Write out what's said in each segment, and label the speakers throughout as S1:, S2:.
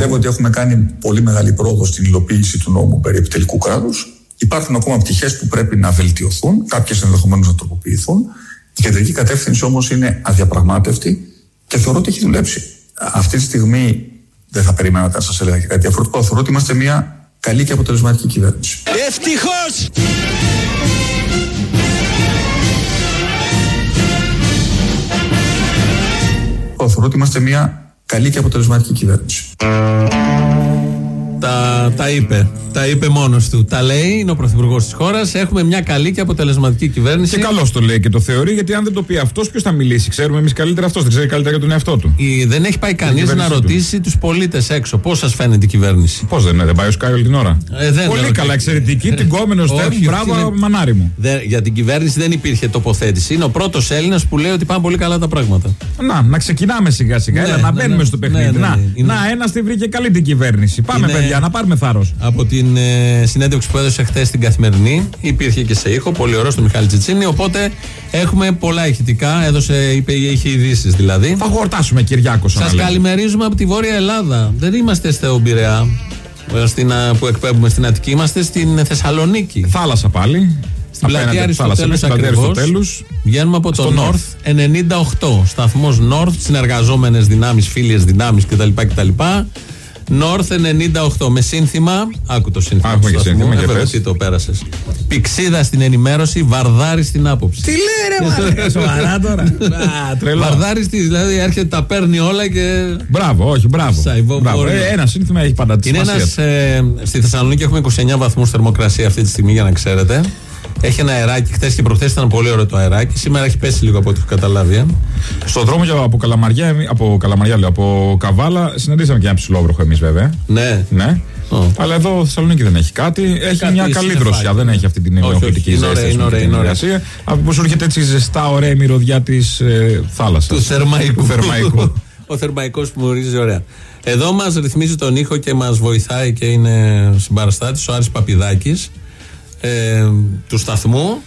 S1: Πιστεύω ότι έχουμε κάνει πολύ μεγάλη πρόοδο στην υλοποίηση του νόμου περί επιτελικού κράτους. Υπάρχουν ακόμα πτυχές που πρέπει να βελτιωθούν, κάποιες ενδεχομένως να τροποποιηθούν. Η κεντρική κατεύθυνση όμως είναι αδιαπραγμάτευτη και θεωρώ ότι έχει δουλέψει. Αυτή τη στιγμή δεν θα περίμενα να σας έλεγα και κάτι διαφορετικό. Θεωρώ ότι είμαστε μια καλή και αποτελεσματική κυβέρνηση.
S2: Ευτυχώς!
S1: Θεωρώ ότι είμαστε μια καλή και αποτελεσματική κυβέρνηση.
S3: Τα, τα είπε. Τα είπε μόνος του. Τα λέει, είναι ο πρωθυπουργός της χώρας. Έχουμε μια καλή και αποτελεσματική κυβέρνηση.
S4: Και καλώς το λέει και το θεωρεί, γιατί αν δεν το πει αυτός, ποιος θα μιλήσει; Ξέρουμε εμείς καλύτερα αυτός, δεν ξέρει καλύτερα για τον εαυτό του.
S3: Η, δεν έχει πάει κανείς να ρωτήσει τους πολίτες έξω. Πώς σας φαίνεται η κυβέρνηση;
S4: Πώς δεν είναι, δεν πάει ο Σκάι όλη την ώρα.
S3: Ε, δεν
S4: Πολύ
S3: λέω
S4: καλά,
S3: ότι-
S4: εξαιρετική, την κόμενο
S3: Όχι,
S4: στέλνουν.
S3: όχι,
S4: Μπράβο,
S3: είναι-
S4: μανάρι μου.
S3: Δεν- για την κυβέρνηση δεν υπήρχε τοποθέτηση. Είναι ο πρώτος Έλληνας που λέει ότι πάνε πολύ καλά τα πράγματα.
S4: Να, να ξεκινάμε σιγά σιγά.
S3: Ναι,
S4: Έλα, να
S3: ναι,
S4: μπαίνουμε
S3: ναι.
S4: στο παιχνίδι.
S3: Ναι, ναι,
S4: να,
S3: ναι. Είναι-
S4: να ένας τη βρήκε καλή την κυβέρνηση. Πάμε,
S3: Είναι-
S4: παιδιά, να πάρουμε θάρρος.
S3: Από την ε, συνέντευξη που έδωσε χθες στην Καθημερινή, υπήρχε και σε ήχο, πολύ ωραίο στο Μιχάλη Τσιτσίνη. Οπότε έχουμε πολλά ηχητικά. Έδωσε, είπε, είχε ειδήσεις δηλαδή.
S4: Θα χορτάσουμε Κυριάκος
S3: Σας καλημερίζουμε από τη Βόρεια Ελλάδα. Δεν είμαστε στο Πειραιά ε, στην, α, που εκπέμπουμε στην Αττική, είμαστε στην Θεσσαλονίκη.
S4: Θάλασσα πάλι.
S3: Στην πλατεία Αριστοτέλους
S4: Στην πλατεία
S3: ακριβώς.
S4: Αριστοτέλους.
S3: Βγαίνουμε από το
S4: Στο
S3: North 98. Σταθμός North, συνεργαζόμενες δυνάμεις, φίλιες δυνάμεις κτλ. κτλ. North 98 με σύνθημα. Άκου το σύνθημα.
S4: Α, έχουμε
S3: του
S4: και
S3: σταθμού.
S4: σύνθημα,
S3: Ε,
S4: για
S3: βέβαια,
S4: πες.
S3: τι το πέρασες. Πηξίδα στην ενημέρωση, βαρδάρι στην άποψη.
S4: Τι λέει ρε μαλάκα, σοβαρά τώρα. Α, τρελό.
S3: Βαρδάρι στη, δηλαδή έρχεται, τα παίρνει όλα και.
S4: Μπράβο, όχι, μπράβο.
S3: Σαϊβό,
S4: Μπράβο.
S3: μπορεί.
S4: Ε, ένα σύνθημα έχει πάντα τη
S3: Είναι
S4: σημασία.
S3: ένας,
S4: του.
S3: ε, στη Θεσσαλονίκη έχουμε 29 βαθμούς θερμοκρασία αυτή τη στιγμή, για να ξέρετε. Έχει ένα αεράκι. Χθες και προχθές ήταν πολύ ωραίο το αεράκι. Σήμερα έχει πέσει λίγο από ό,τι έχω καταλάβει. Ε.
S4: Στον δρόμο για- από Καλαμαριά, εμεί- από Καλαμαριά λέω, από Καβάλα, συναντήσαμε και ένα ψηλόβροχο εμείς βέβαια.
S3: Ναι.
S4: Ναι.
S3: Ω.
S4: Αλλά εδώ Θεσσαλονίκη δεν έχει κάτι. Έχει
S3: Κάτι
S4: μια καλή
S3: συννεφάκι,
S4: δροσιά. Δεν
S3: ναι.
S4: έχει αυτή την
S3: Όχι, όχι,
S4: ενοχλητική
S3: είναι ωραία,
S4: ζέστη. ας
S3: είναι
S4: πούμε,
S3: ωραία,
S4: την
S3: είναι ωραία.
S4: εργασία. Από που σου έρχεται έτσι ζεστά, ωραία η μυρωδιά της ε, θάλασσας;
S3: Του θερμαϊκού.
S4: Του θερμαϊκού.
S3: Ο θερμαϊκός που μυρίζει ωραία. Εδώ μας ρυθμίζει τον ήχο και μας βοηθάει και είναι συμπαραστάτης ο Άρης Παπιδάκης ε, του σταθμού.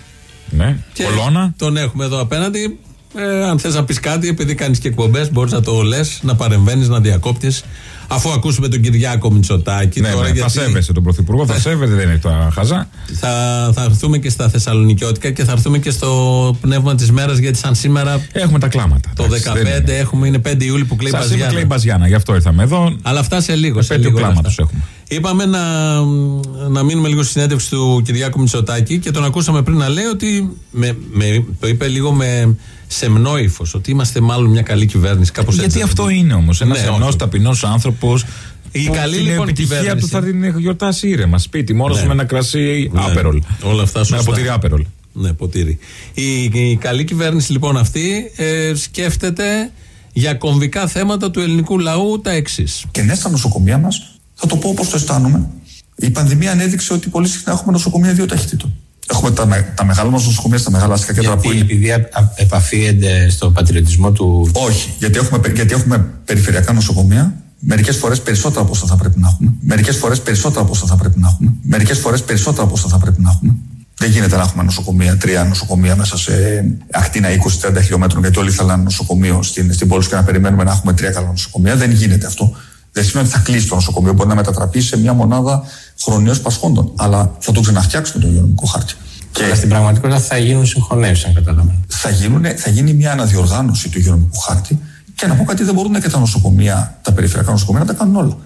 S4: ναι.
S3: Και
S4: Κολόνα.
S3: τον έχουμε εδώ απέναντι. Ε, αν θες να πεις κάτι, επειδή κάνεις και εκπομπές, μπορείς να το λες, να παρεμβαίνεις, να διακόπτεις. Αφού ακούσουμε τον Κυριάκο Μητσοτάκη.
S4: Ναι,
S3: τώρα,
S4: ναι, θα
S3: γιατί
S4: σέβεσαι τον Πρωθυπουργό, θα σέβεται, δεν είναι τα χαζά.
S3: θα, θα έρθουμε και στα Θεσσαλονικιώτικα και θα έρθουμε και στο πνεύμα της μέρας, γιατί σαν σήμερα
S4: Έχουμε τα κλάματα.
S3: το 15
S4: εντάξει, δεν είναι.
S3: έχουμε, είναι 5 Ιούλη που κλαίει
S4: Σας είπε
S3: Μπαζιάννα.
S4: κλαίει Μπαζιάννα, γι' αυτό ήρθαμε εδώ.
S3: Αλλά αυτά σε λίγο. Σε
S4: Επέτειο
S3: λίγο όλα
S4: κλάματος
S3: αυτά.
S4: έχουμε.
S3: Είπαμε να, να μείνουμε λίγο στη συνέντευξη του Κυριάκου Μητσοτάκη και τον ακούσαμε πριν να λέει ότι. Με, με, το είπε λίγο με σεμνό ύφο, ότι είμαστε μάλλον μια καλή κυβέρνηση. Κάπως
S4: Γιατί
S3: έτσι.
S4: αυτό είναι όμως. Ένας
S3: Ναι,
S4: ενό
S3: όχι.
S4: ταπεινός άνθρωπος.
S3: Η
S4: που
S3: καλή,
S4: την
S3: λοιπόν,
S4: επιτυχία
S3: κυβέρνηση.
S4: του θα την γιορτάσει ήρεμα. Σπίτι, μόνος
S3: Ναι.
S4: με ένα κρασί
S3: Ναι,
S4: άπερολ.
S3: Όλα αυτά
S4: Με
S3: σωστά.
S4: ένα ποτήρι άπερολ.
S3: Ναι, ποτήρι. Η, η καλή κυβέρνηση λοιπόν αυτή ε, σκέφτεται για κομβικά θέματα του ελληνικού λαού τα εξής.
S1: Και ναι, στα νοσοκομεία μας, θα το πω όπως το αισθάνομαι. Η πανδημία ανέδειξε ότι πολύ συχνά έχουμε νοσοκομεία δύο ταχυτήτων. Έχουμε τα, με- τα μεγάλα μας νοσοκομεία στα μεγάλα αστικά κέντρα που
S5: Γιατί,
S1: είναι.
S5: επειδή α- α- επαφίεται στο πατριωτισμό του.
S1: Όχι, γιατί έχουμε, πε- γιατί έχουμε περιφερειακά νοσοκομεία. Μερικές φορές περισσότερα από όσα θα πρέπει να έχουμε. Μερικές φορές περισσότερα από όσα θα πρέπει να έχουμε. Μερικές φορές περισσότερα από όσα θα πρέπει να έχουμε. Δεν γίνεται να έχουμε νοσοκομεία, τρία νοσοκομεία μέσα σε ακτίνα 20-30 χιλιόμετρων, γιατί όλοι θέλουν νοσοκομείο στην, στην πόλη σου και να περιμένουμε να έχουμε τρία καλά νοσοκομεία. Δεν γίνεται αυτό. Δεν σημαίνει ότι θα κλείσει το νοσοκομείο. Μπορεί να μετατραπεί σε μια μονάδα χρονιών πασχόντων. Αλλά θα το ξαναφτιάξουμε το υγειονομικό χάρτη. Και
S5: Αλλά στην πραγματικότητα θα γίνουν συγχωνεύσεις, αν καταλαβαίνω.
S1: θα, γίνουνε- θα γίνει μια αναδιοργάνωση του υγειονομικού χάρτη και να πω κάτι, δεν μπορούν και τα νοσοκομεία, τα περιφερειακά νοσοκομεία να τα κάνουν όλα.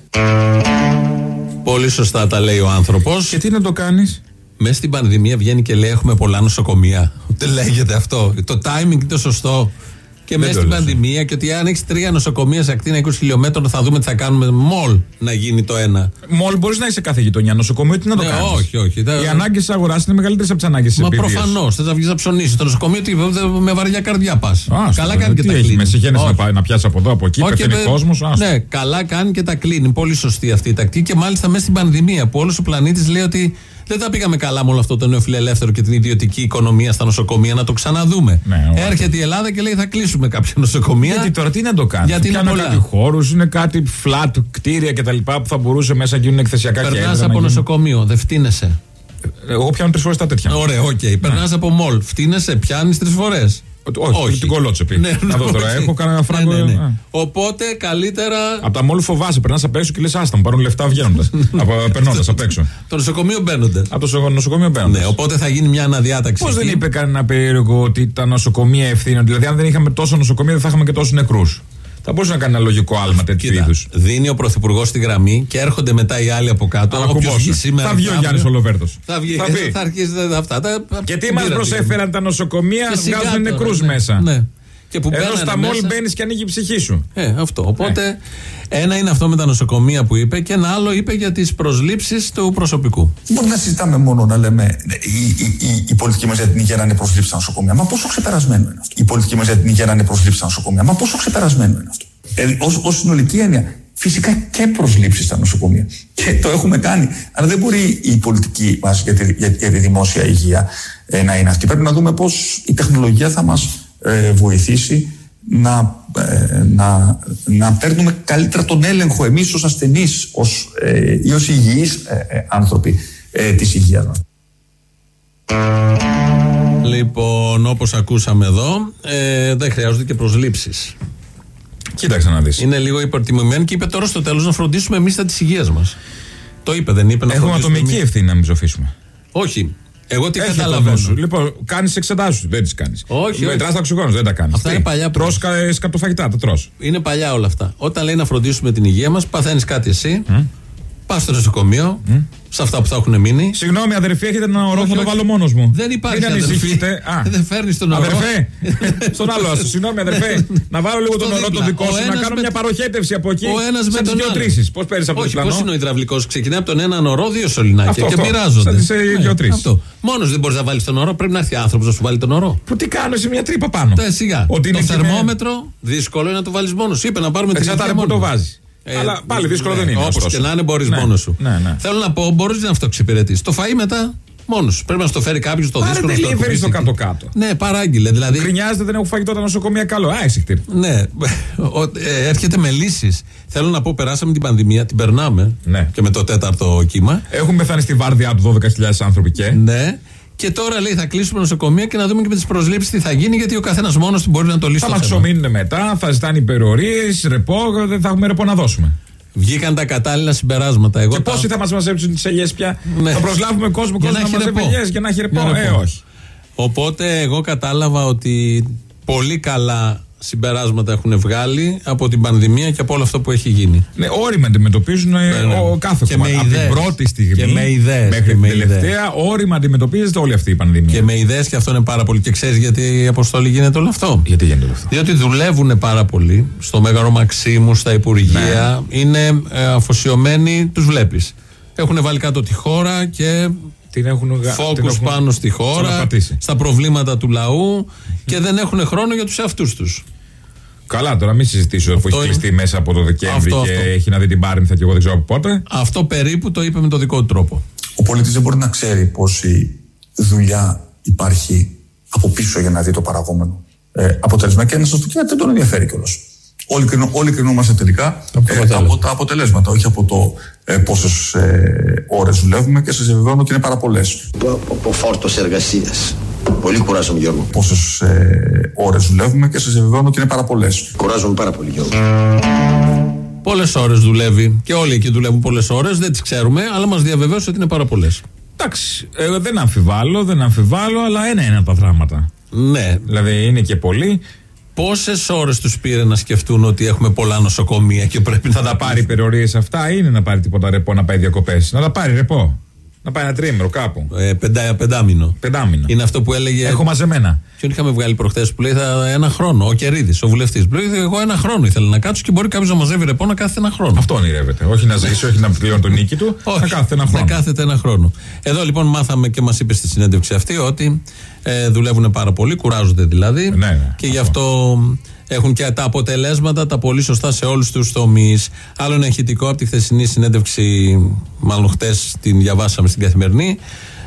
S3: Πολύ σωστά τα λέει ο άνθρωπος.
S4: Και τι να το κάνεις;
S3: Μέσα στην πανδημία βγαίνει και λέει: Έχουμε πολλά νοσοκομεία. Δεν λέγεται αυτό. Το timing είναι το σωστό. Και μέσα
S4: το
S3: στην
S4: λες.
S3: πανδημία και ότι αν έχεις τρία νοσοκομεία σε ακτίνα 20 χιλιόμετρων, θα δούμε τι θα κάνουμε. Μολ να γίνει το ένα.
S4: Μόλι μπορείς να είσαι σε κάθε γειτονιά νοσοκομείο, τι να το
S3: Ναι,
S4: κάνεις;
S3: όχι, όχι. Τα-
S4: Οι ανάγκες της αγοράς είναι μεγαλύτερες από τις ανάγκες της
S3: Μα προφανώς θες να βγεις να ψωνίσεις. Το νοσοκομείο τι, με βαριά καρδιά πας. Καλά κάνει και
S4: τι
S3: τα
S4: έχεις,
S3: κλείνει.
S4: Με συγχαίνεσαι
S3: Όχι.
S4: να, πάει- να πιάσει από εδώ, από εκεί,
S3: Όχι,
S4: πεθαίνει
S3: δε-
S4: κόσμος.
S3: Ναι, καλά κάνει και τα κλείνει. Πολύ σωστή αυτή η τακτική και μάλιστα μέσα στην πανδημία που όλος ο πλανήτης λέει ότι δεν τα πήγαμε καλά με όλο αυτό το νεοφιλελεύθερο και την ιδιωτική οικονομία στα νοσοκομεία να το ξαναδούμε.
S4: Ναι, ωραία.
S3: Έρχεται η Ελλάδα και λέει θα κλείσουμε κάποια νοσοκομεία.
S4: Γιατί τώρα τι να το κάνει.
S3: Γιατί είναι
S4: Πιάνω
S3: πολλά.
S4: κάτι χώρους, είναι κάτι flat κτίρια κτλ. που θα μπορούσε μέσα να γίνουν εκθεσιακά κέντρα.
S3: Περνάς
S4: να
S3: από
S4: γίνουν-
S3: νοσοκομείο, δεν φτύνεσαι.
S4: Εγώ πιάνω τρεις φορές τα τέτοια.
S3: Ωραία, οκ. Περνάς από μολ, φτύνεσαι, πιάνεις τρεις φορές.
S4: Όχι,
S3: Όχι.
S4: την κολότσεπη.
S3: Ναι,
S4: Να δω τώρα,
S3: όχι.
S4: έχω κανένα
S3: Ναι,
S4: φράγκο.
S3: ναι, ναι.
S4: Α.
S3: Οπότε καλύτερα
S4: Από τα μόλι φοβάσαι, περνάς απ' έξω και λες άστα μου πάρουν λεφτά βγαίνοντας. Περνώντας απ' έξω.
S3: το νοσοκομείο μπαίνοντα.
S4: Από το νοσοκομείο μπαίνοντα.
S3: Ναι, οπότε θα γίνει μια αναδιάταξη.
S4: Πώς δεν
S3: εκεί.
S4: είπε κανένα περίεργο ότι τα νοσοκομεία ευθύνονται; Δηλαδή, αν δεν είχαμε τόσο νοσοκομεία, δεν θα είχαμε και τόσους νεκρούς. Θα μπορούσε να κάνει ένα λογικό άλμα τέτοιου
S3: Κοίτα,
S4: είδους.
S3: δίνει ο Πρωθυπουργός τη γραμμή και έρχονται μετά οι άλλοι από κάτω. Όποιος βγει σήμερα
S4: Θα βγει
S3: και
S4: ο
S3: αύριο,
S4: Γιάννης Ολοβέρτο.
S3: Θα βγει. Θα, αρχίσει αυτά. Τα,
S4: Και τι μα
S3: πήραν τη
S4: προσέφεραν τα νοσοκομεία,
S3: γραμμή. Και σιγά
S4: βγάζουν
S3: τώρα,
S4: νεκρούς
S3: ναι,
S4: μέσα.
S3: Ναι. Και που
S4: Ενώ
S3: μπαίνανε
S4: στα μόλ
S3: μέσα-
S4: μπαίνεις και ανοίγει η ψυχή σου.
S3: Ε, αυτό. Οπότε, ένα είναι αυτό με τα νοσοκομεία που είπε και ένα άλλο είπε για τις προσλήψεις του προσωπικού.
S1: Δεν μπορεί να συζητάμε μόνο να λέμε ναι, η, η, η, η πολιτική μας για την υγεία να είναι προσλήψη στα νοσοκομεία. Μα πόσο ξεπερασμένο είναι αυτό; Η πολιτική μας για την υγεία να είναι προσλήψη στα νοσοκομεία. Μα πόσο ξεπερασμένο είναι αυτό; Δηλαδή, ως συνολική έννοια, φυσικά και προσλήψεις στα νοσοκομεία. Και το έχουμε κάνει. Αλλά δεν μπορεί η πολιτική μας για, τη- για, για τη δημόσια υγεία ε, να είναι αυτή. Πρέπει να δούμε πώς η τεχνολογία θα μας ε, βοηθήσει να, ε, να, να παίρνουμε καλύτερα τον έλεγχο εμείς ως ασθενείς ως, ε, ή ως υγιείς ε, ε, άνθρωποι ε, της υγείας μας.
S3: Λοιπόν, όπως ακούσαμε εδώ, ε, δεν χρειάζονται και προσλήψεις.
S4: Κοίταξε να δεις.
S3: Είναι λίγο υπερτιμημένοι και είπε τώρα στο τέλος να φροντίσουμε εμείς τα της υγείας μας. Το είπε, δεν είπε να
S4: Έχουμε
S3: φροντίσουμε
S4: ατομική
S3: εμείς.
S4: ευθύνη να μην ζωφήσουμε.
S3: Όχι. Εγώ τι
S4: Έχει
S3: καταλαβαίνω.
S4: το νου σου. Λοιπόν, κάνεις εξετάσεις, δεν τις κάνεις.
S3: Όχι,
S4: Μετράς
S3: όχι.
S4: τα οξυγόνο, δεν τα κάνεις.
S3: Αυτά είναι παλιά
S4: Τρώ
S3: πράγματα.
S4: σκατοφαγητά, τα τρώ.
S3: Είναι παλιά όλα αυτά. Όταν λέει να φροντίσουμε την υγεία μας, παθαίνεις κάτι εσύ, πας στο νοσοκομείο, σε αυτά που θα έχουν μείνει.
S4: Συγγνώμη, αδερφή, έχετε ένα ωρό,
S3: Όχι,
S4: θα το
S3: όχι.
S4: βάλω μόνος μου.
S3: Δεν υπάρχει
S4: Μην
S3: αδερφή.
S4: ανησυχείτε. Α.
S3: Δεν φέρνεις τον ωρό.
S4: Αδερφέ, στον άλλο άστο. Συγγνώμη, αδερφέ, να βάλω λίγο
S3: Στο
S4: τον ωρό
S3: δίπλα.
S4: το δικό
S3: Ο
S4: σου, να
S3: ένας
S4: κάνω
S3: με-
S4: μια παροχέτευση από εκεί.
S3: Ο ένας με
S4: σαν τις
S3: τον άλλο.
S4: γεωτρήσεις. Πώς παίρνει από το
S3: Όχι,
S4: διπλανό.
S3: πώ είναι ο υδραυλικός. Ξεκινάει από τον έναν ωρό, δύο σωληνάκια
S4: Αυτό,
S3: και
S4: αυτό.
S3: μοιράζονται.
S4: Σαν τις, ε, γεωτρήσεις.
S3: αυτό. Μόνος δεν μπορείς να βάλεις τον ωρό, πρέπει να έρθει άνθρωπος να σου βάλει τον ωρό.
S4: Που τι κάνω σε μια τρύπα πάνω.
S3: Τα σιγά.
S4: Ότι
S3: το
S4: είναι και με-
S3: θερμόμετρο δύσκολο είναι να το βάλεις μόνος σου. Είπε να πάρουμε την
S4: Εξαρτάται
S3: υγεία
S4: που το
S3: μόνος.
S4: Βάζει. Αλλά πάλι δύσκολο δεν είναι.
S3: Όπως
S4: ωστόσο.
S3: και να είναι, μπορείς
S4: Ναι,
S3: μόνος σου.
S4: Ναι, ναι.
S3: Θέλω να πω, μπορείς να αυτοεξυπηρετήσει. Το φαΐ μετά μόνος σου. Πρέπει να στο φέρει κάποιος το
S4: Πάρε
S3: δύσκολο. στο
S4: delivery
S3: ακουμπήσει
S4: στο
S3: εκεί.
S4: κάτω-κάτω.
S3: Ναι, παράγγειλε. Δηλαδή,
S4: Γκρινιάζεται, δεν έχω φαγητό τα νοσοκομεία καλό. Α, εσύ χτύπη.
S3: ναι, ο- ε, έρχεται με λύσεις. Θέλω να πω, περάσαμε την πανδημία, την περνάμε.
S4: Ναι.
S3: Και με το τέταρτο κύμα.
S4: Έχουν πεθάνει στη βάρδιά του 12.000 άνθρωποι και.
S3: Ναι. Και τώρα λέει θα κλείσουμε νοσοκομεία και να δούμε και με τις προσλήψεις τι θα γίνει, γιατί ο καθένας μόνος του μπορεί να το λύσει.
S4: Θα
S3: το
S4: μα
S3: θέμα.
S4: ξομείνουν μετά, θα ζητάνε υπερορίες, ρεπό, δεν θα έχουμε ρεπό να δώσουμε.
S3: Βγήκαν τα κατάλληλα συμπεράσματα. Εγώ
S4: Και
S3: τα-
S4: πόσοι θα μας μαζέψουν τις ελιές πια;
S3: Ναι.
S4: Θα προσλάβουμε κόσμο,
S3: Για
S4: κόσμο να
S3: έχει
S4: μαζεύει
S3: ρεπό.
S4: ελιές για να έχει ρεπό.
S3: Για
S4: Ε,
S3: ρεπό.
S4: όχι.
S3: Οπότε εγώ κατάλαβα ότι πολύ καλά συμπεράσματα έχουν βγάλει από την πανδημία και από όλο αυτό που έχει γίνει.
S4: Ναι, όρημα αντιμετωπίζουν ε,
S3: Ναι, ναι.
S4: ο κάθε
S3: Και
S4: κομμάτι.
S3: με
S4: Από την
S3: ιδέες.
S4: πρώτη στιγμή
S3: Και με ιδέες.
S4: μέχρι
S3: Και
S4: την
S3: με
S4: τελευταία, όρημα αντιμετωπίζεται όλη αυτή η πανδημία.
S3: Και με ιδέες και αυτό είναι πάρα πολύ. Και ξέρεις γιατί η αποστολή γίνεται όλο αυτό;
S4: Γιατί γίνεται όλο αυτό;
S3: Διότι δουλεύουν πάρα πολύ στο Μέγαρο Μαξίμου, στα Υπουργεία.
S4: Ναι.
S3: Είναι ε, αφοσιωμένοι, τους βλέπεις. Έχουν βάλει κάτω τη χώρα και
S4: Την έχουν γα- την
S3: φόκους
S4: έχουν
S3: πάνω στη χώρα,
S4: ξαναπατήσει.
S3: στα προβλήματα του λαού και δεν έχουν χρόνο για τους εαυτούς τους.
S4: Καλά, τώρα μην συζητήσω που έχεις
S3: είναι.
S4: κλειστεί μέσα από το Δεκέμβρη
S3: Αυτό,
S4: και
S3: αυτό.
S4: έχει να δει την Πάρνηθα και εγώ δεν ξέρω από πότε.
S3: Αυτό περίπου το είπε με το δικό του τρόπο.
S1: Ο πολίτης δεν μπορεί να ξέρει πόση δουλειά υπάρχει από πίσω για να δει το παραγόμενο ε, αποτέλεσμα. Και να σα το πω, δεν τον ενδιαφέρει κιόλας. Όλοι, κρινο, όλοι κρινόμαστε τελικά
S3: το
S1: ε,
S3: αποτέλεσμα.
S1: από τα αποτελέσματα, όχι από το ε, πόσες ε, ώρες δουλεύουμε και σας διαβεβαιώνω ότι είναι πάρα πολλές.
S2: ο φόρτος εργασίας. Πολύ κουράζομαι Γιώργο.
S1: Πόσες ε, ώρες δουλεύουμε και σας διαβεβαιώνω ότι είναι πάρα πολλές.
S2: Κουράζομαι πάρα πολύ Γιώργο.
S3: Πολλές ώρες δουλεύει και όλοι εκεί δουλεύουν πολλές ώρες, δεν τις ξέρουμε, αλλά μας διαβεβαίωσε ότι είναι πάρα πολλές.
S4: Εντάξει, εγώ δεν αμφιβάλλω, δεν αμφιβάλλω, αλλά ένα είναι τα πράγματα.
S3: Ναι.
S4: Δηλαδή είναι και πολλοί.
S3: Πόσες ώρες τους πήρε να σκεφτούν ότι έχουμε πολλά νοσοκομεία και πρέπει να
S4: Θα τα πάρει; Υπερορίε αυτά ή είναι να πάρει τίποτα ρεπό να πάει διακοπές. Να τα πάρει ρεπό. Να πάει ένα τρίμηνο κάπου.
S3: Ε, πεντά, πεντάμινο.
S4: Πεντάμινο.
S3: Είναι αυτό που έλεγε.
S4: Έχω μαζεμένα.
S3: Ποιον είχαμε βγάλει προχθές που λέει θα, ένα χρόνο. Ο Κερίδης, ο βουλευτής. Λέει εγώ ένα χρόνο ήθελα να κάτσω και μπορεί κάποιος να μαζεύει ρεπό να κάθεται ένα χρόνο.
S4: Αυτό ονειρεύεται. Όχι να ζήσει, όχι να πληρώνει τον νίκη του.
S3: Όχι,
S4: να κάθεται ένα χρόνο.
S3: Να κάθεται ένα χρόνο. Εδώ λοιπόν μάθαμε και μας είπε στη συνέντευξη αυτή ότι ε, δουλεύουν πάρα πολύ, κουράζονται δηλαδή.
S4: Ναι, ναι,
S3: και γι' αυτό έχουν και τα αποτελέσματα τα πολύ σωστά σε όλους τους τομείς. Άλλο ένα ηχητικό από τη χθεσινή συνέντευξη, μάλλον χτες την διαβάσαμε στην καθημερινή,